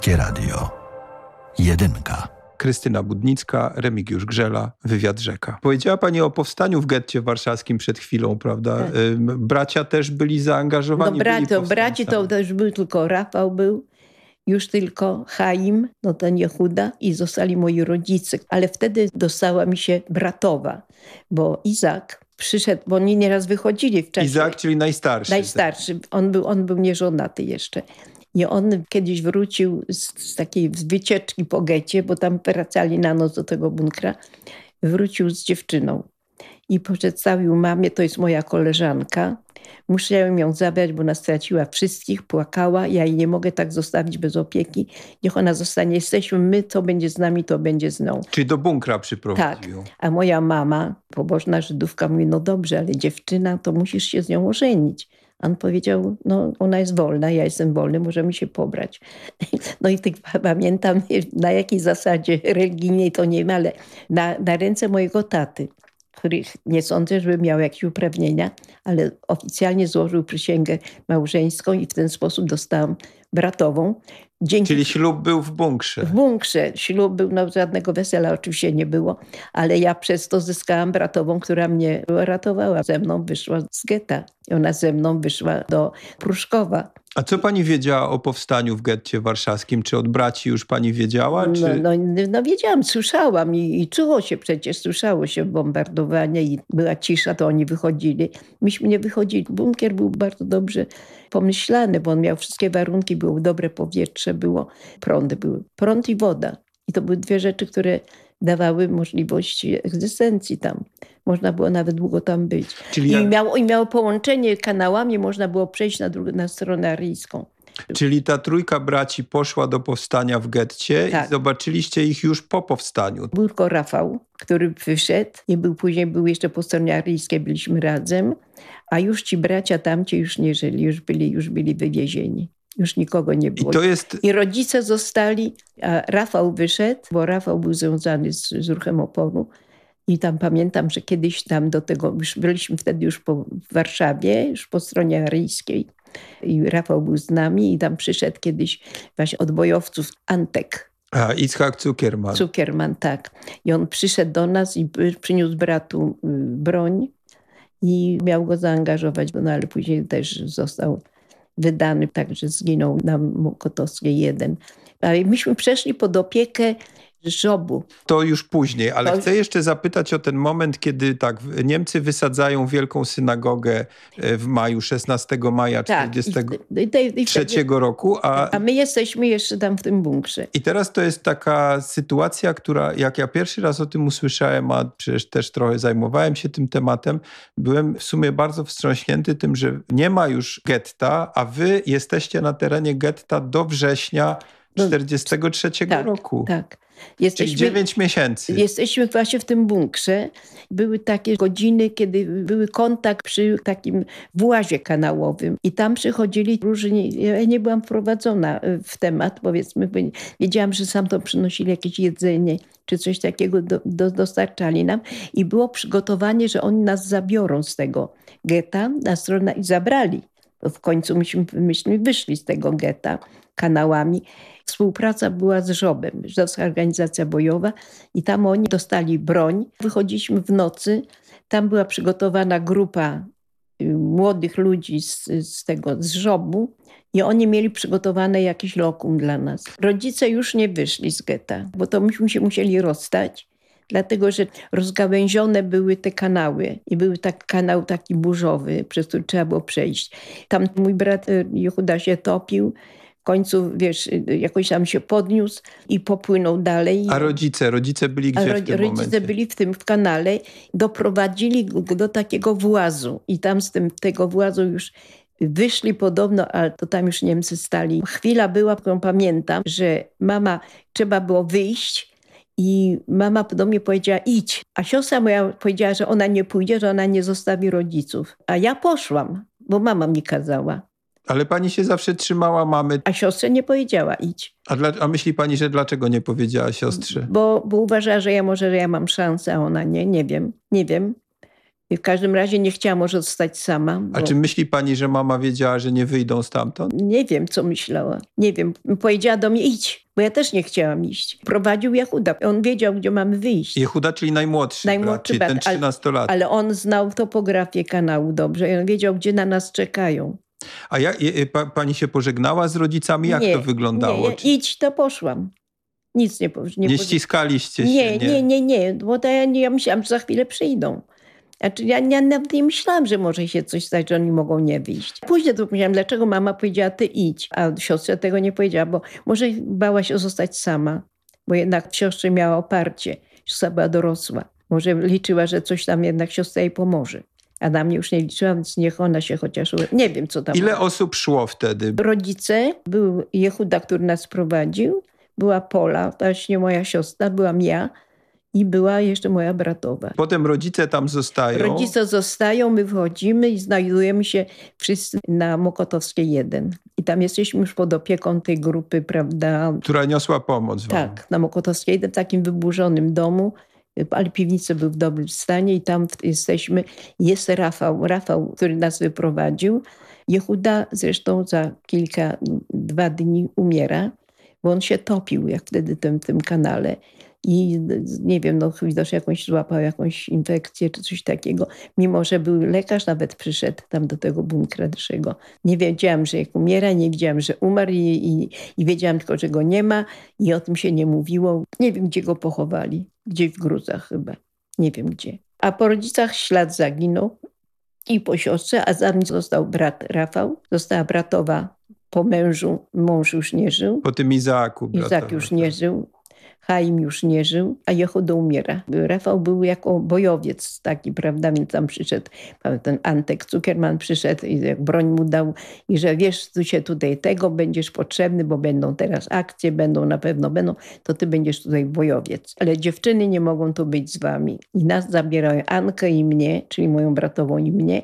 Polskie Radio. Jedynka. Krystyna Budnicka, Remigiusz Grzela, Wywiad Rzeka. Powiedziała Pani o powstaniu w getcie warszawskim przed chwilą, prawda? Tak. Bracia też byli zaangażowani. No byli braci, to też był tylko Rafał był, już tylko Chaim, no ten Jehuda i zostali moi rodzice. Ale wtedy dostała mi się bratowa, bo Izak przyszedł, bo oni nieraz wychodzili w czasie. Izak, czyli najstarszy. Najstarszy. On był, on był nieżonaty jeszcze. I on kiedyś wrócił z, z takiej wycieczki po getcie, bo tam wracali na noc do tego bunkra. Wrócił z dziewczyną i przedstawił mamie, to jest moja koleżanka. Musiałem ją zabrać, bo ona straciła wszystkich, płakała. Ja jej nie mogę tak zostawić bez opieki. Niech ona zostanie. Jesteśmy my, co będzie z nami, to będzie z nią. Czyli do bunkra Tak, przyprowadził. a moja mama, pobożna Żydówka, mówi, no dobrze, ale dziewczyna, to musisz się z nią ożenić. On powiedział, no ona jest wolna, ja jestem wolny, możemy się pobrać. No i tak pamiętam, na jakiej zasadzie religijnej to nie wiem, ale na, na ręce mojego taty, których nie sądzę, żeby miał jakieś uprawnienia, ale oficjalnie złożył przysięgę małżeńską i w ten sposób dostałam bratową. Dzięki Czyli ślub był w bunkrze. w bunkrze. Ślub był, no żadnego wesela oczywiście nie było, ale ja przez to zyskałam bratową, która mnie ratowała. Ze mną wyszła z getta. Ona ze mną wyszła do Pruszkowa. A co pani wiedziała o powstaniu w getcie warszawskim? Czy od braci już pani wiedziała? Czy... No, no, no wiedziałam, słyszałam i, i czuło się przecież, słyszało się bombardowanie i była cisza, to oni wychodzili. Myśmy nie wychodzili. Bunkier był bardzo dobrze pomyślany, bo on miał wszystkie warunki, było dobre powietrze, było prądy, były prąd i woda. I to były dwie rzeczy, które dawały możliwość egzystencji tam. Można było nawet długo tam być. Czyli I, jak- miało, I miało połączenie kanałami, można było przejść na, drugą, na stronę aryjską. Czyli ta trójka braci poszła do powstania w getcie Tak. i zobaczyliście ich już po powstaniu. Był tylko Rafał, który wyszedł i był później, był jeszcze po stronie aryjskiej, byliśmy razem, a już ci bracia tamci już nie żyli, już byli, już byli wywiezieni. Już nikogo nie I było. to jest I rodzice zostali, a Rafał wyszedł, bo Rafał był związany z, z ruchem oporu. I tam pamiętam, że kiedyś tam do tego, już byliśmy wtedy już po, w Warszawie, już po stronie aryjskiej. I Rafał był z nami i tam przyszedł kiedyś właśnie od bojowców Antek. A, Itzhak Zuckerman. Zuckerman, tak. I on przyszedł do nas i przyniósł bratu y, broń i miał go zaangażować, no ale później też został wydany, także zginął na Mokotowskiej 1. Ale myśmy przeszli pod opiekę żobu. To już później, ale To- chcę jeszcze zapytać o ten moment, kiedy tak, Niemcy wysadzają wielką synagogę e, w maju, 16 maja Tak. 1943 I, i, i wtedy- roku, a a my jesteśmy jeszcze tam w tym bunkrze. I teraz to jest taka sytuacja, która jak ja pierwszy raz o tym usłyszałem, a przecież też trochę zajmowałem się tym tematem, byłem w sumie bardzo wstrząśnięty tym, że nie ma już getta, a wy jesteście na terenie getta do września 1943 roku. Tak. Czyli Jesteśmy, 9 miesięcy. Jesteśmy właśnie w tym bunkrze. Były takie godziny, kiedy były kontakt przy takim włazie kanałowym i tam przychodzili różni, ja nie byłam wprowadzona w temat, powiedzmy, wiedziałam, że sam to przynosili jakieś jedzenie czy coś takiego do, do, dostarczali nam i było przygotowanie, że oni nas zabiorą z tego getta na stronę i zabrali. W końcu myśmy, myśmy wyszli z tego getta kanałami. Współpraca była z Żobem, Żydowska Organizacja Bojowa i tam oni dostali broń. Wychodziliśmy w nocy, tam była przygotowana grupa y, młodych ludzi z, z tego, z Żobu i oni mieli przygotowane jakiś lokum dla nas. Rodzice już nie wyszli z getta, bo to myśmy się musieli rozstać. Dlatego, że rozgałęzione były te kanały i był tak kanał taki burzowy, przez który trzeba było przejść. Tam mój brat y, Jehuda się topił, końcu, wiesz, y, jakoś tam się podniósł i popłynął dalej. A rodzice, rodzice byli A gdzie ro- w tym rodzice momencie? byli w tym kanale, doprowadzili go do takiego włazu i tam z tym, tego włazu już wyszli podobno, ale to tam już Niemcy stali. Chwila była, którą pamiętam, że mama, trzeba było wyjść i mama do mnie powiedziała idź, a siostra moja powiedziała, że ona nie pójdzie, że ona nie zostawi rodziców. A ja poszłam, bo mama mi kazała. Ale pani się zawsze trzymała mamy. A siostrze nie powiedziała idź, A, dla, a myśli pani, że dlaczego nie powiedziała siostrze? bo, bo uważała, że ja może, że ja mam szansę, a ona nie, nie wiem, nie wiem. W każdym razie nie chciała może zostać sama. Bo... A czy myśli pani, że mama wiedziała, że nie wyjdą stamtąd? Nie wiem, co myślała. Nie wiem. Powiedziała do mnie idź, bo ja też nie chciałam iść. Prowadził Jachuda. On wiedział, gdzie mamy wyjść. Jehuda, czyli najmłodszy, brat, Najmłodszy czyli brat, ten ale- 13 lat. Ale on znał topografię kanału dobrze i on wiedział, gdzie na nas czekają. A jak, je- pa, pani się pożegnała z rodzicami? Jak nie, to wyglądało? Nie, idź, to poszłam. Nic nie poszłam. nie, ściskaliście się? Nie, nie, nie, nie, bo to ja, nie, ja myślałam, że za chwilę przyjdą. Znaczy, ja, ja nawet nie myślałam, że może się coś stać, że oni mogą nie wyjść. Później to myślałam, dlaczego mama powiedziała, ty idź, a siostrze tego nie powiedziała, bo może bała się zostać sama, bo jednak siostrze miała oparcie, siostra była dorosła. Może liczyła, że coś tam jednak siostra jej pomoże. A na mnie już nie liczyła, więc niech ona się chociaż... Nie wiem, co tam... Ile osób szło wtedy? Rodzice, był Jehuda, który nas prowadził, była Pola, właśnie moja siostra, byłam ja i była jeszcze moja bratowa. Potem rodzice tam zostają. Rodzice zostają, my wchodzimy i znajdujemy się wszyscy na Mokotowskiej 1. I tam jesteśmy już pod opieką tej grupy, prawda? Która niosła pomoc wam. Tak, na Mokotowskiej 1, w takim wyburzonym domu, ale piwnica był w dobrym stanie i tam jesteśmy. Jest Rafał, Rafał, który nas wyprowadził. Jehuda zresztą za kilka, dwa dni umiera, bo on się topił jak wtedy w tym, tym kanale. I nie wiem, no widocznie jakąś złapał jakąś infekcję czy coś takiego. Mimo, że był lekarz, nawet przyszedł tam do tego bunkra naszego. Nie wiedziałam, że jak umiera, nie wiedziałam, że umarł i, i, i wiedziałam tylko, że go nie ma i o tym się nie mówiło. Nie wiem, gdzie go pochowali. Gdzieś w gruzach chyba. Nie wiem gdzie. A po rodzicach ślad zaginął i po siostrze, a za mną został brat Rafał. Została bratowa po mężu. Mąż już nie żył. Po tym Izaaku. Bratowa. już nie żył. Chaim już nie żył, a Jehuda umiera. Rafał był jako bojowiec taki, prawda, więc tam przyszedł ten Antek Zuckerman przyszedł i broń mu dał i że wiesz, tu się tutaj tego będziesz potrzebny, bo będą teraz akcje, będą na pewno będą, to ty będziesz tutaj bojowiec. Ale dziewczyny nie mogą tu być z wami. I nas zabierają Ankę i mnie, czyli moją bratową i mnie.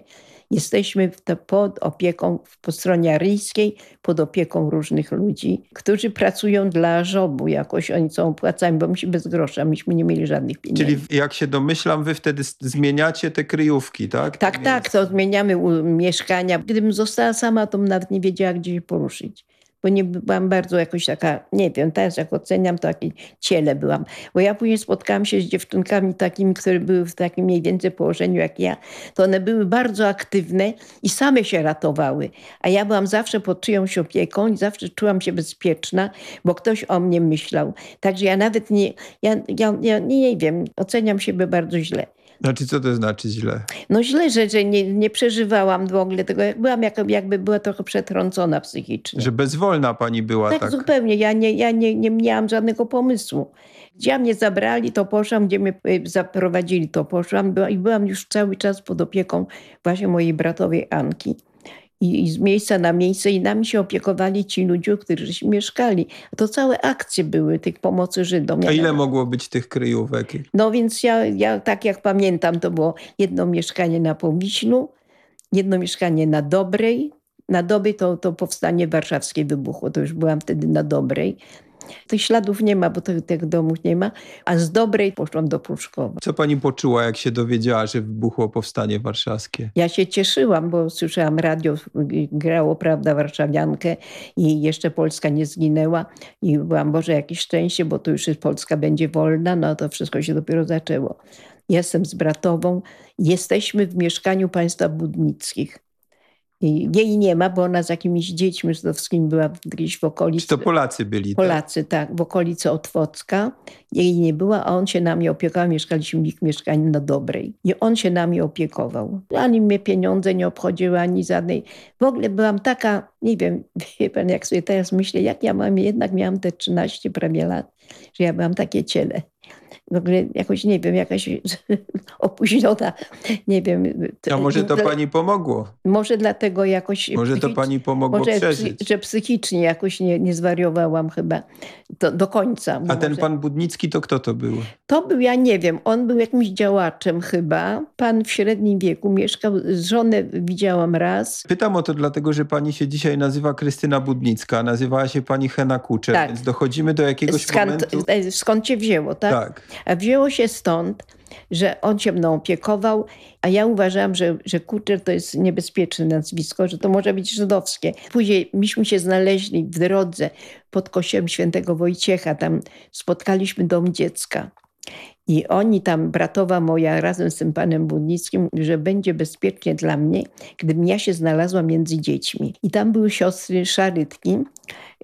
Jesteśmy to pod opieką, po stronie aryjskiej, pod opieką różnych ludzi, którzy pracują dla żobu jakoś. Oni są opłacani, bo myśmy bez grosza, myśmy nie mieli żadnych pieniędzy. Czyli jak się domyślam, wy wtedy zmieniacie te kryjówki, tak? Tak, tak, to zmieniamy mieszkania. Gdybym została sama, to bym nawet nie wiedziała, gdzie się poruszyć. Bo nie byłam bardzo jakoś taka, nie wiem, teraz jak oceniam, to takie ciele byłam. Bo ja później spotkałam się z dziewczynkami takimi, które były w takim mniej więcej położeniu jak ja, to one były bardzo aktywne i same się ratowały. A ja byłam zawsze pod czyjąś opieką i zawsze czułam się bezpieczna, bo ktoś o mnie myślał. Także ja nawet nie, ja, ja, ja nie wiem, oceniam siebie bardzo źle. Znaczy, co to znaczy źle? No źle, że, że nie, nie przeżywałam w ogóle tego. Byłam jak, jakby była trochę przetrącona psychicznie. Że bezwolna pani była. Tak, Tak, zupełnie. Ja, nie, ja nie, nie miałam żadnego pomysłu. Gdzie mnie zabrali, to poszłam, gdzie mnie y, zaprowadzili, to poszłam. Była, I byłam już cały czas pod opieką właśnie mojej bratowej Anki. I, I z miejsca na miejsce i nami się opiekowali ci ludzie, którzy mieszkali. To całe akcje były tych pomocy Żydom. A ile mogło być tych kryjówek? no więc ja, ja tak jak pamiętam, to było jedno mieszkanie na Powiślu, jedno mieszkanie na Dobrej. Na Dobrej to, to powstanie warszawskie wybuchło, to już byłam wtedy na Dobrej. Tych śladów nie ma, bo tych, tych domów nie ma. A z Dobrej poszłam do Pruszkowa. Co pani poczuła, jak się dowiedziała, że wybuchło powstanie warszawskie? Ja się cieszyłam, bo słyszałam radio, grało Prawda Warszawiankę i jeszcze Polska nie zginęła. I byłam, Boże, jakieś szczęście, bo to już Polska będzie wolna. No to wszystko się dopiero zaczęło. Jestem z bratową. Jesteśmy w mieszkaniu państwa Budnickich. I jej nie ma, bo ona z jakimiś dziećmi żydowskimi była gdzieś w okolicy. Czy to Polacy byli? tak? Polacy, tak, w okolicy Otwocka. Jej nie była, a on się nami opiekował. Mieszkaliśmy w ich mieszkaniu na Dobrej. I on się nami opiekował. Ani mnie pieniądze nie obchodziły, ani żadnej. W ogóle byłam taka, nie wiem, wie pan, jak sobie teraz myślę, jak ja mam, jednak miałam te 13 prawie lat, że ja byłam takie ciele. W ogóle jakoś, nie wiem, jakaś opóźniona, nie wiem. A może to pani pomogło? Może dlatego jakoś... Może to pani pomogło może przeżyć? że psychicznie jakoś nie, nie zwariowałam chyba to, do końca. A ten może. pan Budnicki to kto to był? To był, ja nie wiem, on był jakimś działaczem chyba. Pan w średnim wieku mieszkał, żonę widziałam raz. Pytam o to dlatego, że pani się dzisiaj nazywa Krystyna Budnicka, nazywała się pani Hena Kuczer, Tak. więc dochodzimy do jakiegoś Skąd, momentu... e, skąd cię wzięło, tak? Tak. Wzięło się stąd, że on się mną opiekował, a ja uważałam, że, że to jest niebezpieczne nazwisko, że to może być żydowskie. Później myśmy się znaleźli w drodze pod kościołem świętego Wojciecha, tam spotkaliśmy dom dziecka. I oni tam, bratowa moja, razem z tym panem Budnickim, że będzie bezpiecznie dla mnie, gdybym ja się znalazła między dziećmi. I tam były siostry szarytki,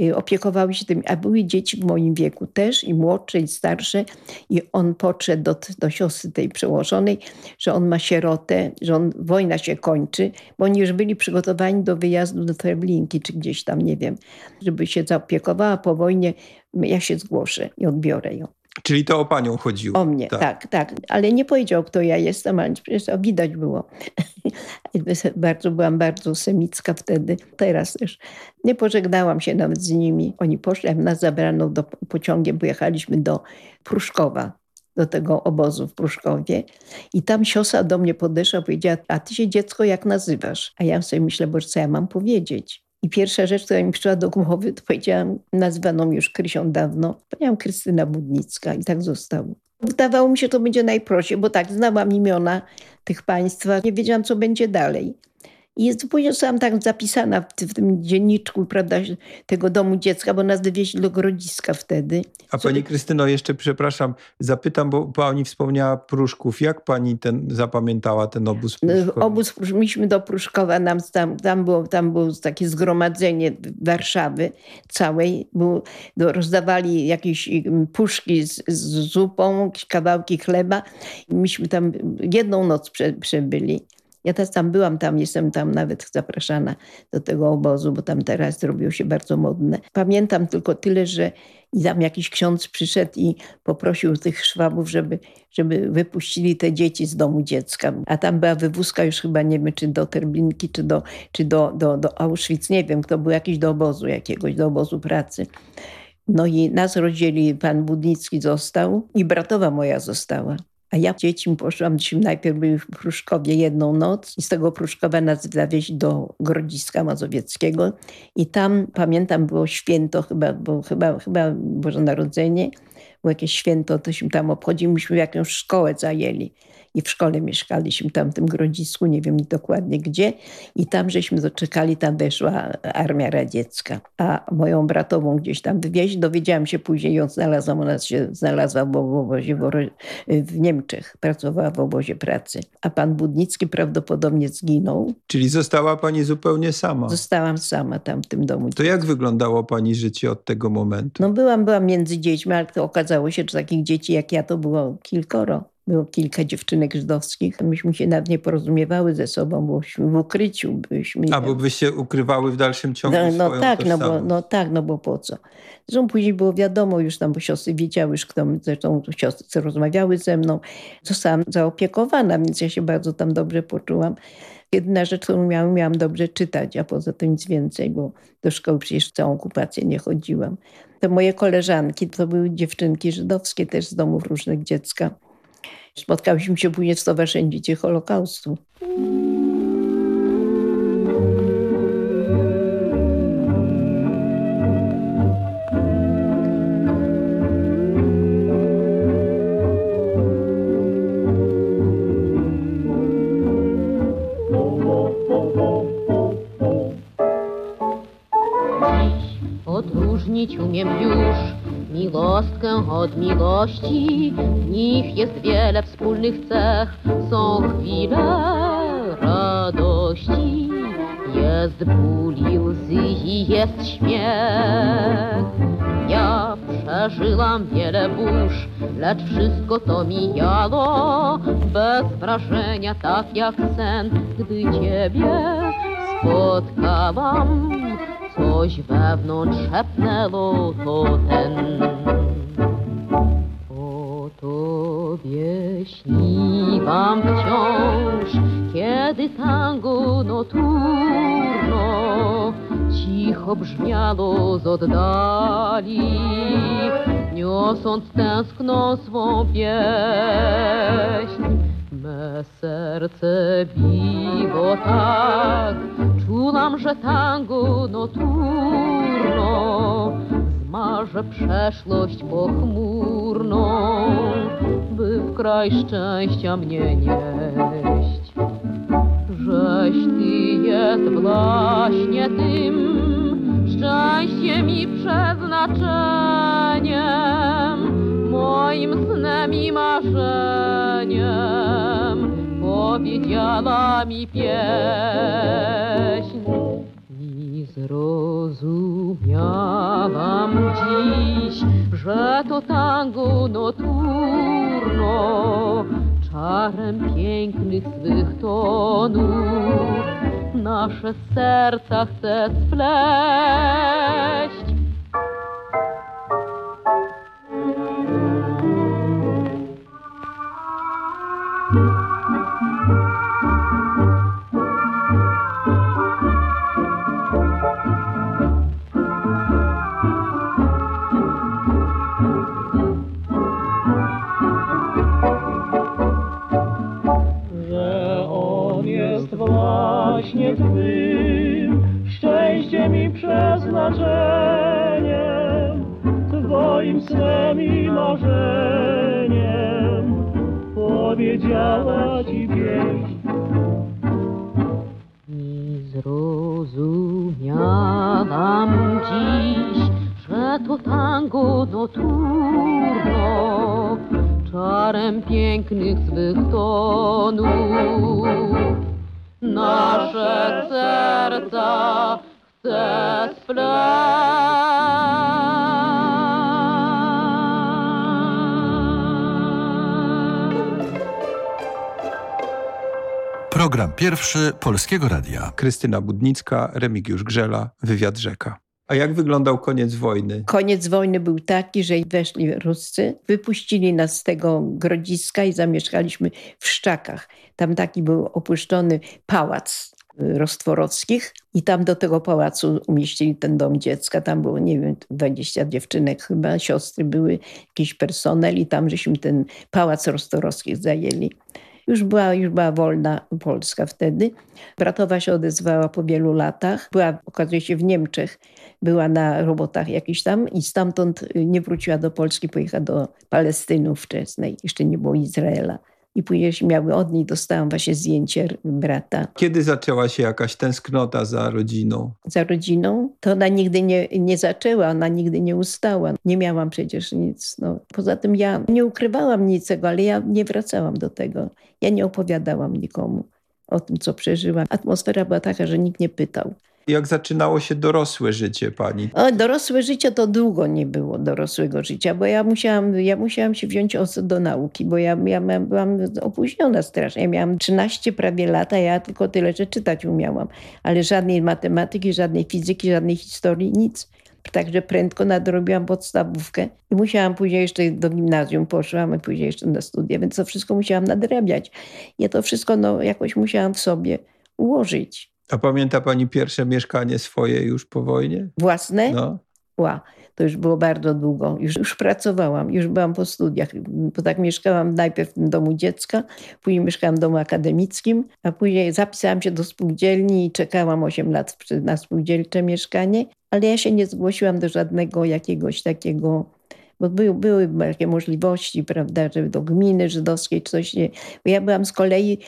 y, opiekowały się tym, a były dzieci w moim wieku też, i młodsze, i starsze. I on podszedł do, do siostry tej przełożonej, że on ma sierotę, że on, wojna się kończy, bo oni już byli przygotowani do wyjazdu do Treblinki, czy gdzieś tam, nie wiem, żeby się zaopiekowała po wojnie, ja się zgłoszę i odbiorę ją. Czyli to o panią chodziło. O mnie, tak. tak, Ale nie powiedział, kto ja jestem, ale przecież to widać było. bardzo, byłam bardzo semicka wtedy, teraz też. Nie pożegnałam się nawet z nimi. Oni poszli, nas zabrano do pociągiem, pojechaliśmy do Pruszkowa, do tego obozu w Pruszkowie. I tam siostra do mnie podeszła, powiedziała, a ty się dziecko jak nazywasz? A ja sobie myślę, bo co ja mam powiedzieć? I pierwsza rzecz, która mi przyszła do głowy, to powiedziałam, nazwaną już Krysią dawno, powiedziałam Krystyna Budnicka i tak zostało. Wydawało mi się, to będzie najprościej, bo tak, znałam imiona tych państwa, nie wiedziałam, co będzie dalej. I jest, później zostałam tak zapisana w, w tym dzienniczku, prawda, tego domu dziecka, bo nas wywieźli do Grodziska wtedy. A pani Krystyno, jeszcze przepraszam, zapytam, bo pani wspomniała Pruszków. Jak pani ten, zapamiętała ten obóz Pruszkowa? Obóz, myśmy do Pruszkowa, nam, tam, tam, było, tam było takie zgromadzenie Warszawy całej. Było, rozdawali jakieś mm, puszki z, z zupą, jakieś kawałki chleba. Myśmy tam jedną noc prze, przebyli. Ja teraz tam byłam, tam jestem tam nawet zapraszana do tego obozu, bo tam teraz zrobiło się bardzo modne. Pamiętam tylko tyle, że i tam jakiś ksiądz przyszedł i poprosił tych szwabów, żeby, żeby wypuścili te dzieci z domu dziecka. A tam była wywózka już chyba, nie wiem, czy do Terblinki, czy do, czy do, do, do Auschwitz, nie wiem, kto był jakiś do obozu jakiegoś, do obozu pracy. No i nas rozdzieli, pan Budnicki został i bratowa moja została. A ja dziećmi poszłam, najpierw byli w Pruszkowie jedną noc i z tego Pruszkowa nas zawieźli do Grodziska Mazowieckiego. I tam, pamiętam, było święto chyba, bo chyba, chyba Boże Narodzenie, było jakieś święto, tośmy tam obchodzili, myśmy jakąś szkołę zajęli i w szkole mieszkaliśmy tam w tym Grodzisku, nie wiem dokładnie gdzie i tam żeśmy doczekali, tam weszła armia radziecka, a moją bratową gdzieś tam wywieźli, dowiedziałam się później, ją znalazłam, ona się znalazła w obozie w Niemczech, pracowała w obozie pracy, a pan Budnicki prawdopodobnie zginął. Czyli została pani zupełnie sama? Zostałam sama tam w tym domu. To jak wyglądało pani życie od tego momentu? No byłam, byłam między dziećmi, ale okazało się, że takich dzieci jak ja to było kilkoro. Było kilka dziewczynek żydowskich. Myśmy się nawet nie porozumiewały ze sobą, byliśmy w ukryciu. Byliśmy, A, bo by się ukrywały w dalszym ciągu No, no tak, no bo, no tak, no bo po co? Zresztą później było wiadomo już tam, bo siostry wiedziały już kto, zresztą siostry rozmawiały ze mną. Zostałam zaopiekowana, więc ja się bardzo tam dobrze poczułam. Jedyna rzecz, którą miałam, miałam dobrze czytać, a poza tym nic więcej, bo do szkoły przecież całą okupację nie chodziłam. Te moje koleżanki to były dziewczynki żydowskie też z domów różnych dziecka. Spotkałyśmy się później w Stowarzyszeniu Dzieci Holokaustu. Odróżnić umiem już miłostkę od miłości. W nich jest wiele wspólnych cech, są chwile radości. Jest ból i łzy i jest śmiech. Ja przeżyłam wiele burz, lecz wszystko to mijało bez wrażenia, tak jak sen, gdy Ciebie spotkałam. Coś wewnątrz szepnęło to ten. O Tobie śniłam wciąż, kiedy tango noturno cicho brzmiało z oddali, niosąc tęskno swą pieśń. Serce biło tak, czułam, że tango noturno zmarzę przeszłość pochmurną, by w kraj szczęścia mnie nieść. Żeś Ty jest właśnie tym szczęściem i przeznaczeniem, moim snem i marzeniem powiedziała mi pieśń. I zrozumiałam dziś, że to tango noturno, czarem pięknych swych tonów, nasze serca chce spleść. Powiedziała Ci. I zrozumiałam dziś, że to tango noturno, czarem pięknych swych tonów nasze pierwszy Polskiego Radia. Krystyna Budnicka, Remigiusz Grzela, Wywiad Rzeka. A jak wyglądał koniec wojny? Koniec wojny był taki, że weszli Ruscy, wypuścili nas z tego grodziska i zamieszkaliśmy w Szczakach. Tam taki był opuszczony pałac Rostworowskich i tam do tego pałacu umieścili ten dom dziecka. Tam było, nie wiem, 20 dziewczynek chyba, siostry były, jakiś personel i tam żeśmy ten pałac Rostworowskich zajęli. Już była, już była wolna Polska wtedy. Bratowa się odezwała po wielu latach. Była, okazuje się, w Niemczech. Była na robotach jakichś tam i stamtąd nie wróciła do Polski, pojechała do Palestyny ówczesnej. Jeszcze nie było Izraela. I później miały od niej, dostałam właśnie zdjęcie brata. Kiedy zaczęła się jakaś tęsknota za rodziną? Za rodziną? To ona nigdy nie, nie zaczęła, ona nigdy nie ustała. Nie miałam przecież nic. No. Poza tym ja nie ukrywałam niczego, ale ja nie wracałam do tego. Ja nie opowiadałam nikomu o tym, co przeżyłam. Atmosfera była taka, że nikt nie pytał. Jak zaczynało się dorosłe życie pani? O, dorosłe życie to długo nie było dorosłego życia, bo ja musiałam, ja musiałam się wziąć do nauki, bo ja, ja byłam opóźniona strasznie. Ja miałam 13 prawie lata, ja tylko tyle, że czytać umiałam, ale żadnej matematyki, żadnej fizyki, żadnej historii, nic. Także prędko nadrobiłam podstawówkę i musiałam później jeszcze do gimnazjum poszłam, a później jeszcze na studia, więc to wszystko musiałam nadrabiać. Ja to wszystko no, jakoś musiałam w sobie ułożyć. A pamięta pani pierwsze mieszkanie swoje już po wojnie? Własne? No. Ła, to już było bardzo długo. Już, już pracowałam, już byłam po studiach. Bo tak mieszkałam najpierw w domu dziecka, później mieszkałam w domu akademickim, a później zapisałam się do spółdzielni i czekałam 8 lat na spółdzielcze mieszkanie, ale ja się nie zgłosiłam do żadnego jakiegoś takiego bo były, były takie możliwości, prawda, żeby do gminy żydowskiej czy coś nie. Bo ja byłam z kolei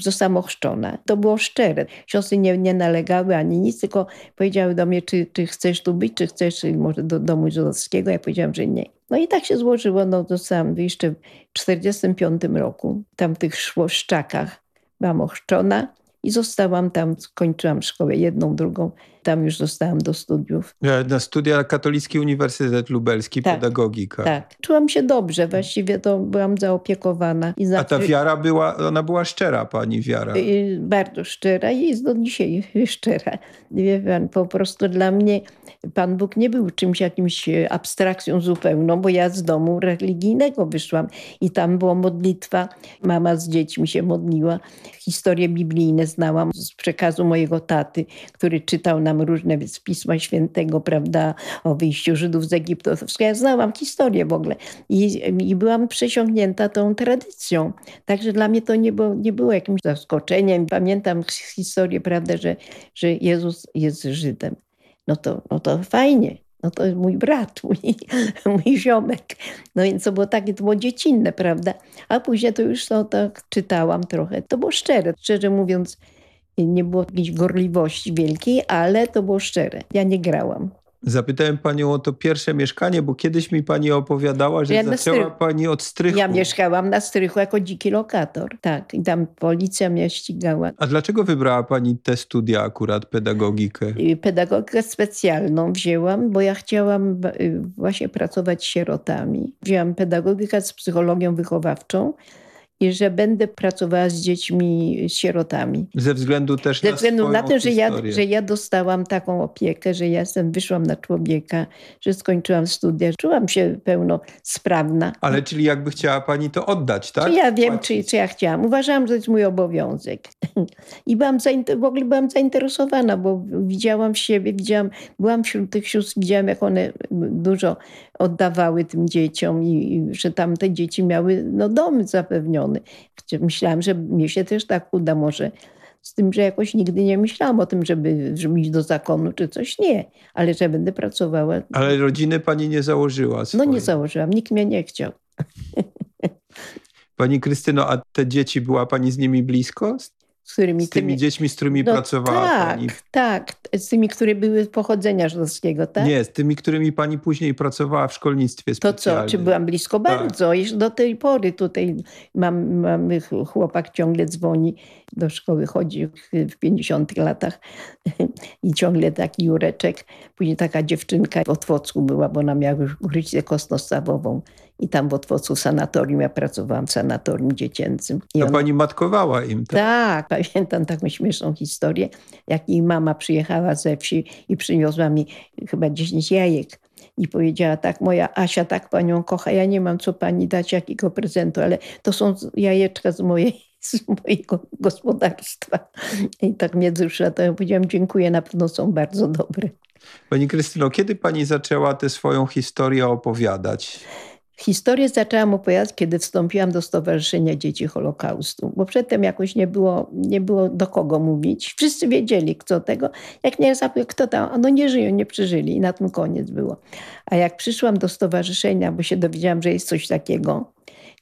zostałam ochrzczona. To było szczere. Siostry nie, nie nalegały ani nic, tylko powiedziały do mnie, czy, czy chcesz tu być, czy chcesz może do domu żydowskiego. Ja powiedziałam, że nie. No i tak się złożyło. No, zostałam jeszcze w 1945 roku, tam tych szłoszczakach. Byłam ochrzczona i zostałam tam, skończyłam szkołę jedną, drugą. Tam już zostałam do studiów. Na studia Katolicki Uniwersytet Lubelski, tak, pedagogika. Tak, czułam się dobrze, właściwie to byłam zaopiekowana. I A ta wiara była, ona była szczera, pani wiara? Bardzo szczera i jest do dzisiaj szczera. Wie pan, po prostu dla mnie Pan Bóg nie był czymś jakimś abstrakcją zupełną, bo ja z domu religijnego wyszłam i tam była modlitwa. Mama z dziećmi się modliła. Historie biblijne znałam z przekazu mojego taty, który czytał nam różne z Pisma Świętego, prawda, o wyjściu Żydów z Egiptu. Ja znałam historię w ogóle i, i byłam przesiąknięta tą tradycją. Także dla mnie to nie było, nie było jakimś zaskoczeniem. Pamiętam historię, prawda, że, że Jezus jest Żydem no to, no to fajnie. No to jest mój brat, mój, mój ziomek. No więc to było takie, to było dziecinne, prawda? A później to już no, tak czytałam trochę. To było szczere. Szczerze mówiąc, nie było jakiejś gorliwości wielkiej, ale to było szczere. Ja nie grałam. Zapytałem panią o to pierwsze mieszkanie, bo kiedyś mi pani opowiadała, że ja zaczęła pani od strychu. Ja mieszkałam na strychu jako dziki lokator. Tak, i tam policja mnie ścigała. A dlaczego wybrała pani te studia akurat, pedagogikę? Pedagogikę specjalną wzięłam, bo ja chciałam y, właśnie pracować z sierotami. Wzięłam pedagogikę z psychologią wychowawczą i że będę pracowała z dziećmi sierotami. Ze względu też Ze na względu na to, że ja, że ja dostałam taką opiekę, że ja jestem, wyszłam na człowieka, że skończyłam studia, czułam się pełnosprawna. Ale czyli jakby chciała pani to oddać, tak? Czy ja wiem, czy, czy ja chciałam. Uważałam, że to jest mój obowiązek. I byłam w ogóle byłam zainteresowana, bo widziałam siebie, widziałam, byłam wśród tych sióstr, widziałam, jak one dużo oddawały tym dzieciom i, i że tam te dzieci miały no, dom zapewniony. Myślałam, że mnie się też tak uda może. Z tym, że jakoś nigdy nie myślałam o tym, żeby, żeby iść do zakonu czy coś. Nie, ale że będę pracowała. Ale rodziny pani nie założyła No nie założyłam, nikt mnie nie chciał. Pani Krystyno, a te dzieci, była pani z nimi blisko? Z którymi Z tymi dziećmi, z którymi No pracowała tak, pani? tak. Z tymi, które były pochodzenia żydowskiego, tak? Nie, z tymi, którymi pani później pracowała w szkolnictwie To specjalnym. co, czy byłam blisko? Tak. Bardzo. Jeszcze do tej pory tutaj mam, mam chłopak ciągle dzwoni do szkoły, chodzi w 50 latach i ciągle taki Jureczek. Później taka dziewczynka w Otwocku była, bo ona miała gryźcę kostno-stawową i tam w Otwocku sanatorium, ja pracowałam w sanatorium dziecięcym. I To ona- pani matkowała im, tak? tak, pamiętam taką śmieszną historię, jak jej mama przyjechała ze wsi i przyniosła mi chyba 10 jajek. I powiedziała tak, moja Asia tak panią kocha, ja nie mam co pani dać, jakiego prezentu, ale to są jajeczka z, mojej, z mojego gospodarstwa. I tak to ja powiedziałam dziękuję, na pewno są bardzo dobre. Pani Krystyno, kiedy pani zaczęła tę swoją historię opowiadać? Historię zaczęłam opowiadać, kiedy wstąpiłam do Stowarzyszenia Dzieci Holokaustu, bo przedtem jakoś nie było, nie było do kogo mówić. Wszyscy wiedzieli, kto tego. Jak nie zapytał, kto tam, no nie żyją, nie przeżyli i na tym koniec było. A jak przyszłam do stowarzyszenia, bo się dowiedziałam, że jest coś takiego,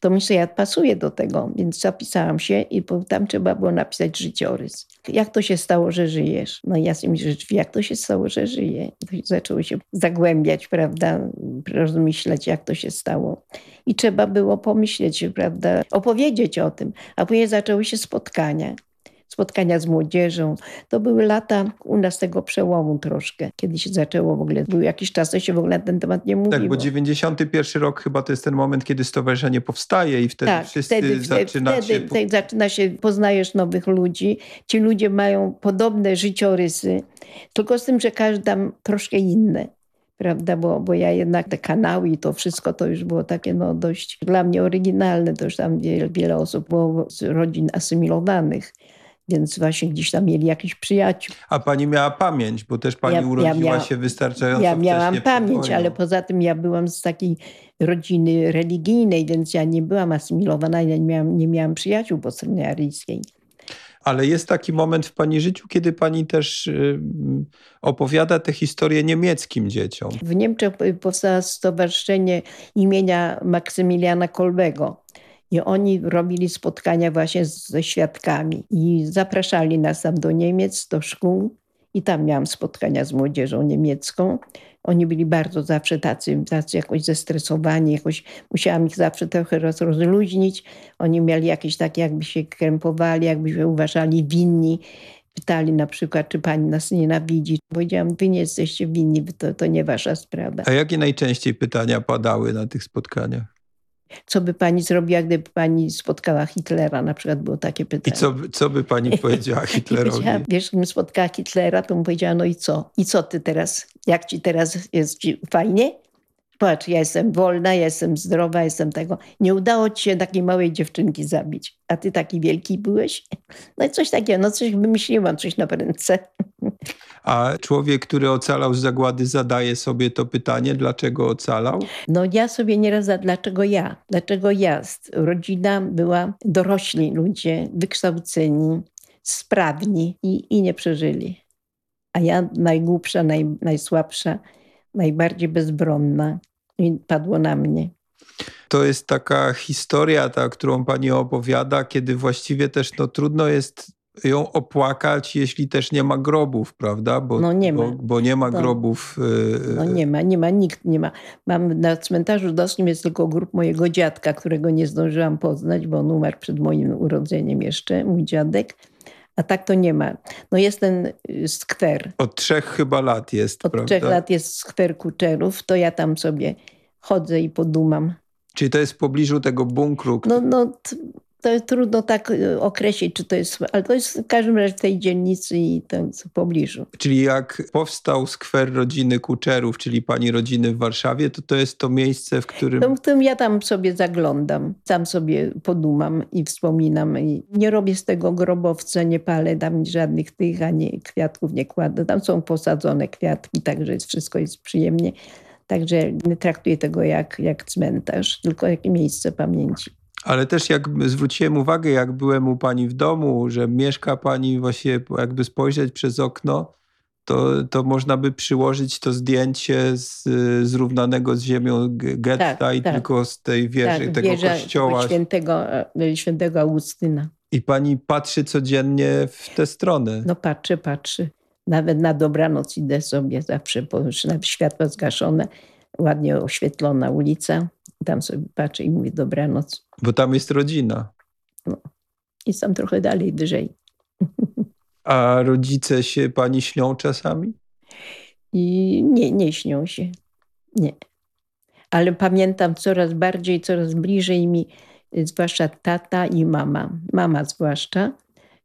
to myślę, ja pasuję do tego, więc zapisałam się i tam trzeba było napisać życiorys. Jak to się stało, że żyjesz? No ja sobie myślę, jak to się stało, że żyję? Zaczęło się zagłębiać, prawda, rozmyślać, jak to się stało. I trzeba było pomyśleć, prawda, opowiedzieć o tym. A później zaczęły się spotkania spotkania z młodzieżą. To były lata u nas tego przełomu troszkę, kiedy się zaczęło w ogóle. Był jakiś czas, to się w ogóle na ten temat nie mówiło. Tak, bo 91 rok chyba to jest ten moment, kiedy stowarzyszenie powstaje i wtedy tak, wszyscy wtedy, zaczynacie... Wtedy, wtedy zaczyna się, poznajesz nowych ludzi. Ci ludzie mają podobne życiorysy, tylko z tym, że każdy tam troszkę inne prawda, bo, bo ja jednak te kanały i to wszystko to już było takie no dość dla mnie oryginalne, to już tam wiele, wiele osób było z rodzin asymilowanych więc właśnie gdzieś tam mieli jakichś przyjaciół. A pani miała pamięć, bo też pani Ja- urodziła ja się wystarczająco Ja miałam pamięć, ale poza tym ja byłam z takiej rodziny religijnej, więc ja nie byłam asymilowana, ja nie miałam, nie miałam przyjaciół po stronie aryjskiej. Ale jest taki moment w pani życiu, kiedy pani też y, opowiada tę historię niemieckim dzieciom. W Niemczech powstało stowarzyszenie imienia Maksymiliana Kolbego. I oni robili spotkania właśnie ze świadkami i zapraszali nas tam do Niemiec, do szkół. I tam miałam spotkania z młodzieżą niemiecką. Oni byli bardzo zawsze tacy, tacy jakoś zestresowani, jakoś musiałam ich zawsze trochę roz, rozluźnić. Oni mieli jakieś takie, jakby się krępowali, jakby się uważali winni. Pytali na przykład, czy pani nas nienawidzi. Powiedziałam, wy nie jesteście winni, to, to nie wasza sprawa. A jakie najczęściej pytania padały na tych spotkaniach? Co by pani zrobiła, gdyby pani spotkała Hitlera? Na przykład było takie I pytanie. co, by- co by pani powiedziała I Hitlerowi? powiedziała, wiesz, gdybym spotkała Hitlera, to mu powiedziała, no i co? I co ty teraz? Jak ci teraz jest ci fajnie? Patrz, ja jestem wolna, ja jestem zdrowa, jestem tego. Nie udało ci się takiej małej dziewczynki zabić, a ty taki wielki byłeś? No i coś takiego, no coś wymyśliłam, coś na ręce. A człowiek, który ocalał z zagłady, zadaje sobie to pytanie, dlaczego ocalał? No ja sobie nieraz, dlaczego ja? Dlaczego ja? Rodzina była dorośli ludzie, wykształceni, sprawni i, i nie przeżyli. A ja najgłupsza, naj, najsłabsza, najbardziej bezbronna. I padło na mnie. To jest taka historia, ta, którą pani opowiada, kiedy właściwie też no, trudno jest ją opłakać, jeśli też nie ma grobów, prawda? Bo, No nie ma. Bo, bo nie ma No. grobów. y, No nie ma, nie ma, nikt nie ma. Mam na cmentarzu żydowskim jest tylko grób mojego dziadka, którego nie zdążyłam poznać, bo on umarł przed moim urodzeniem jeszcze, mój dziadek. A tak to nie ma. No jest ten y, skwer. Od trzech chyba lat jest, Od prawda? trzech lat jest skwer Kuczerów, to ja tam sobie chodzę i podumam. Czyli to jest w pobliżu tego bunkru. No, no to trudno tak y, określić, czy to jest, ale to jest w każdym razie w tej dzielnicy i jest w pobliżu. Czyli jak powstał skwer rodziny Kuczerów, czyli pani rodziny w Warszawie, to to jest to miejsce, w którym... To, w tym ja tam sobie zaglądam, tam sobie podumam i wspominam. I nie robię z tego grobowca, nie palę tam żadnych tych, ani kwiatków nie kładę. Tam są posadzone kwiatki, także jest, wszystko jest przyjemnie. Także nie traktuję tego jak, jak cmentarz, tylko jak miejsce pamięci. Ale też jak zwróciłem uwagę, jak byłem u pani w domu, że mieszka pani właśnie jakby spojrzeć przez okno, to, to można by przyłożyć to zdjęcie z zrównanego z ziemią getta Tak, i tak. tylko z tej wieży, Tak, tego wieża kościoła. Świętego, e, świętego Augustyna. I pani patrzy codziennie w tę stronę. No patrzę, patrzę. Nawet na dobranoc idę sobie zawsze, bo światła zgaszone, ładnie oświetlona ulica. Tam sobie patrzę i mówię dobranoc. Bo tam jest rodzina. I tam trochę dalej, wyżej. A rodzice się pani śnią czasami? I nie, nie śnią się. Nie. Ale pamiętam coraz bardziej, coraz bliżej mi, y, zwłaszcza tata i mama. Mama zwłaszcza.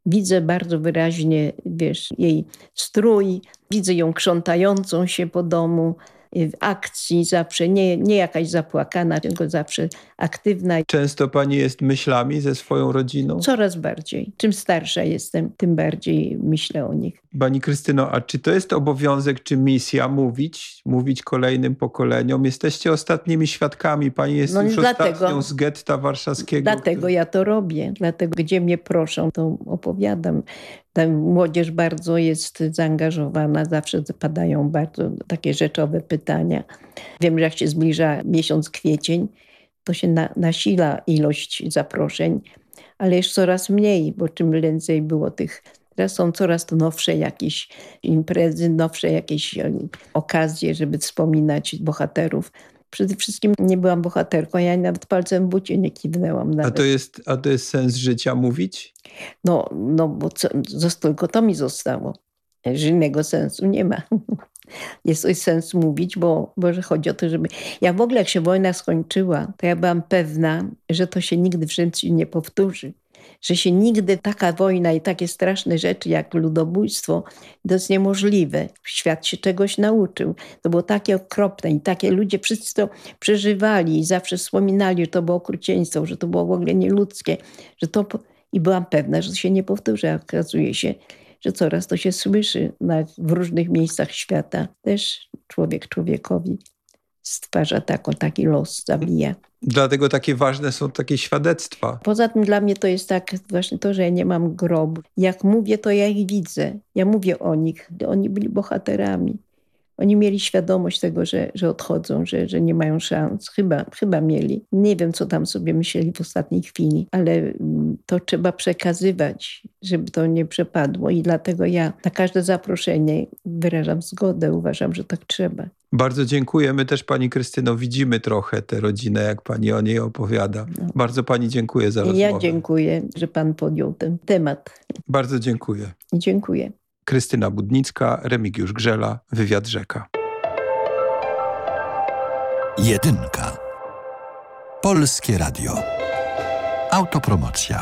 Widzę bardzo wyraźnie, wiesz, jej strój. Widzę ją krzątającą się po domu. W akcji zawsze, nie, nie jakaś zapłakana, tylko zawsze aktywna. Często pani jest myślami ze swoją rodziną? Coraz bardziej. Czym starsza jestem, tym bardziej myślę o nich. Pani Krystyno, a czy to jest obowiązek czy misja mówić, mówić kolejnym pokoleniom? Jesteście ostatnimi świadkami. Pani jest No już dlatego- ostatnią z getta warszawskiego. Dlatego ja to robię. Dlatego, gdzie mnie proszą, to opowiadam. Ta młodzież bardzo jest zaangażowana, zawsze padają bardzo takie rzeczowe pytania. Wiem, że jak się zbliża miesiąc kwiecień, to się na, nasila ilość zaproszeń, ale jest coraz mniej, bo czym więcej było tych. Teraz są coraz to nowsze jakieś imprezy, nowsze jakieś okazje, żeby wspominać bohaterów. Przede wszystkim nie byłam bohaterką, ja nawet palcem w bucie nie kiwnęłam. A Nawet. to, jest, a to jest sens życia mówić? No, no bo co, tylko to mi zostało. Że innego sensu nie ma. Jest coś sens mówić, bo, bo że chodzi o to, żeby... Ja w ogóle jak się wojna skończyła, to ja byłam pewna, że to się nigdy w życiu nie powtórzy. Że się nigdy taka wojna i takie straszne rzeczy jak ludobójstwo, to jest niemożliwe. Świat się czegoś nauczył. To było takie okropne i takie ludzie wszyscy to przeżywali i zawsze wspominali, że to było okrucieństwo, że to było w ogóle nieludzkie, że to... I byłam pewna, że to się nie powtórzy. Okazuje się, że coraz to się słyszy na, w różnych miejscach świata. Też człowiek człowiekowi stwarza taką, taki los, zabija. Dlatego takie ważne są takie świadectwa. Poza tym dla mnie to jest tak właśnie to, że ja nie mam grobu. Jak mówię, to ja ich widzę. Ja mówię o nich. Oni byli bohaterami. Oni mieli świadomość tego, że, że odchodzą, że, że nie mają szans. Chyba, chyba mieli. Nie wiem, co tam sobie myśleli w ostatniej chwili, ale mm, to trzeba przekazywać, żeby to nie przepadło. I dlatego ja na każde zaproszenie wyrażam zgodę. Uważam, że tak trzeba. Bardzo dziękujemy też pani Krystyno. Widzimy trochę tę rodzinę, jak pani o niej opowiada. Bardzo pani dziękuję za I rozmowę. ja dziękuję, że pan podjął ten temat. Bardzo dziękuję. Dziękuję. Krystyna Budnicka, Remigiusz Grzela, Wywiad Rzeka. Jedynka. Polskie Radio. Autopromocja.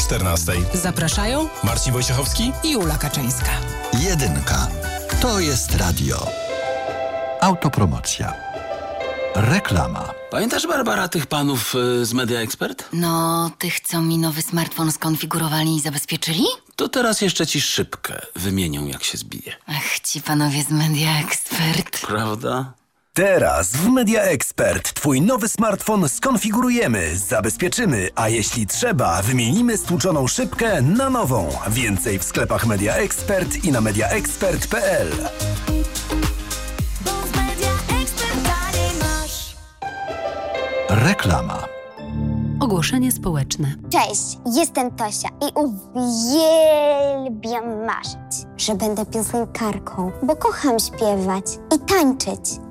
14. Zapraszają Marcin Wojciechowski i Ula Kaczyńska. Jedynka. To jest radio. Autopromocja. Reklama. Pamiętasz, Barbara, tych panów y, z Media Expert? No, tych, co mi nowy smartfon skonfigurowali i zabezpieczyli? To teraz jeszcze ci szybkę wymienią, jak się zbije. Ach, ci panowie z Media Expert. Prawda? Teraz w Media Expert Twój nowy smartfon skonfigurujemy, zabezpieczymy, a jeśli trzeba, wymienimy stłuczoną szybkę na nową. Więcej w sklepach Media Expert i na mediaexpert.pl. Reklama. Ogłoszenie społeczne. Cześć, jestem Tosia i uwielbiam marzyć, że będę piosenkarką, bo kocham śpiewać i tańczyć.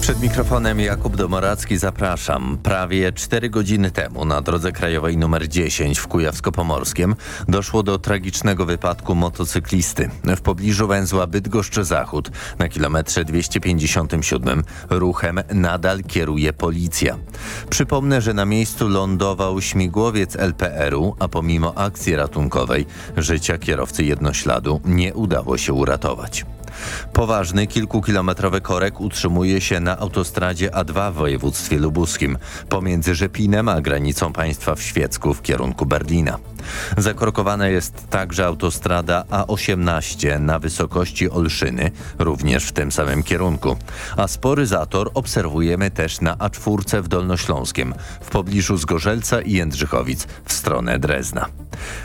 Przed mikrofonem Jakub Domoracki zapraszam. Prawie 4 godziny temu na drodze krajowej nr 10 w Kujawsko-Pomorskiem doszło do tragicznego wypadku motocyklisty. W pobliżu węzła Bydgoszcz-Zachód na kilometrze 257 ruchem nadal kieruje policja. Przypomnę, że na miejscu lądował śmigłowiec LPR-u, a pomimo akcji ratunkowej życia kierowcy jednośladu nie udało się uratować. Poważny kilkukilometrowy korek utrzymuje się na autostradzie A2 w województwie lubuskim pomiędzy Rzepinem a granicą państwa w Świecku w kierunku Berlina. Zakorkowana jest także autostrada A18 na wysokości Olszyny, również w tym samym kierunku. A spory zator obserwujemy też na A4 w Dolnośląskiem, w pobliżu Zgorzelca i Jędrzychowic w stronę Drezna.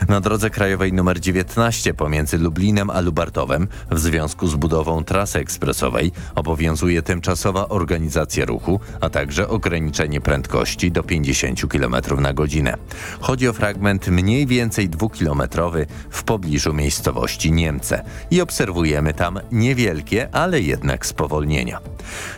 Na drodze krajowej nr 19 pomiędzy Lublinem a Lubartowem w związku z budową trasy ekspresowej obowiązuje tymczasowa organizacja ruchu, a także ograniczenie prędkości do 50 km na godzinę. Chodzi o fragment mniej więcej dwukilometrowy w pobliżu miejscowości Niemce i obserwujemy tam niewielkie, ale jednak spowolnienia.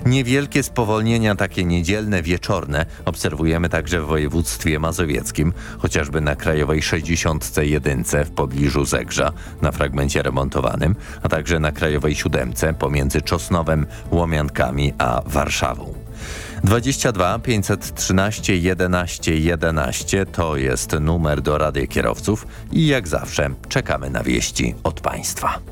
Niewielkie spowolnienia, takie niedzielne, wieczorne, obserwujemy także w województwie mazowieckim, chociażby na krajowej 61 w pobliżu Zegrza na fragmencie remontowanym, a także na krajowej 7 pomiędzy Czosnowem, Łomiankami a Warszawą. 22 513 11 11 to jest numer do Rady Kierowców i jak zawsze czekamy na wieści od Państwa.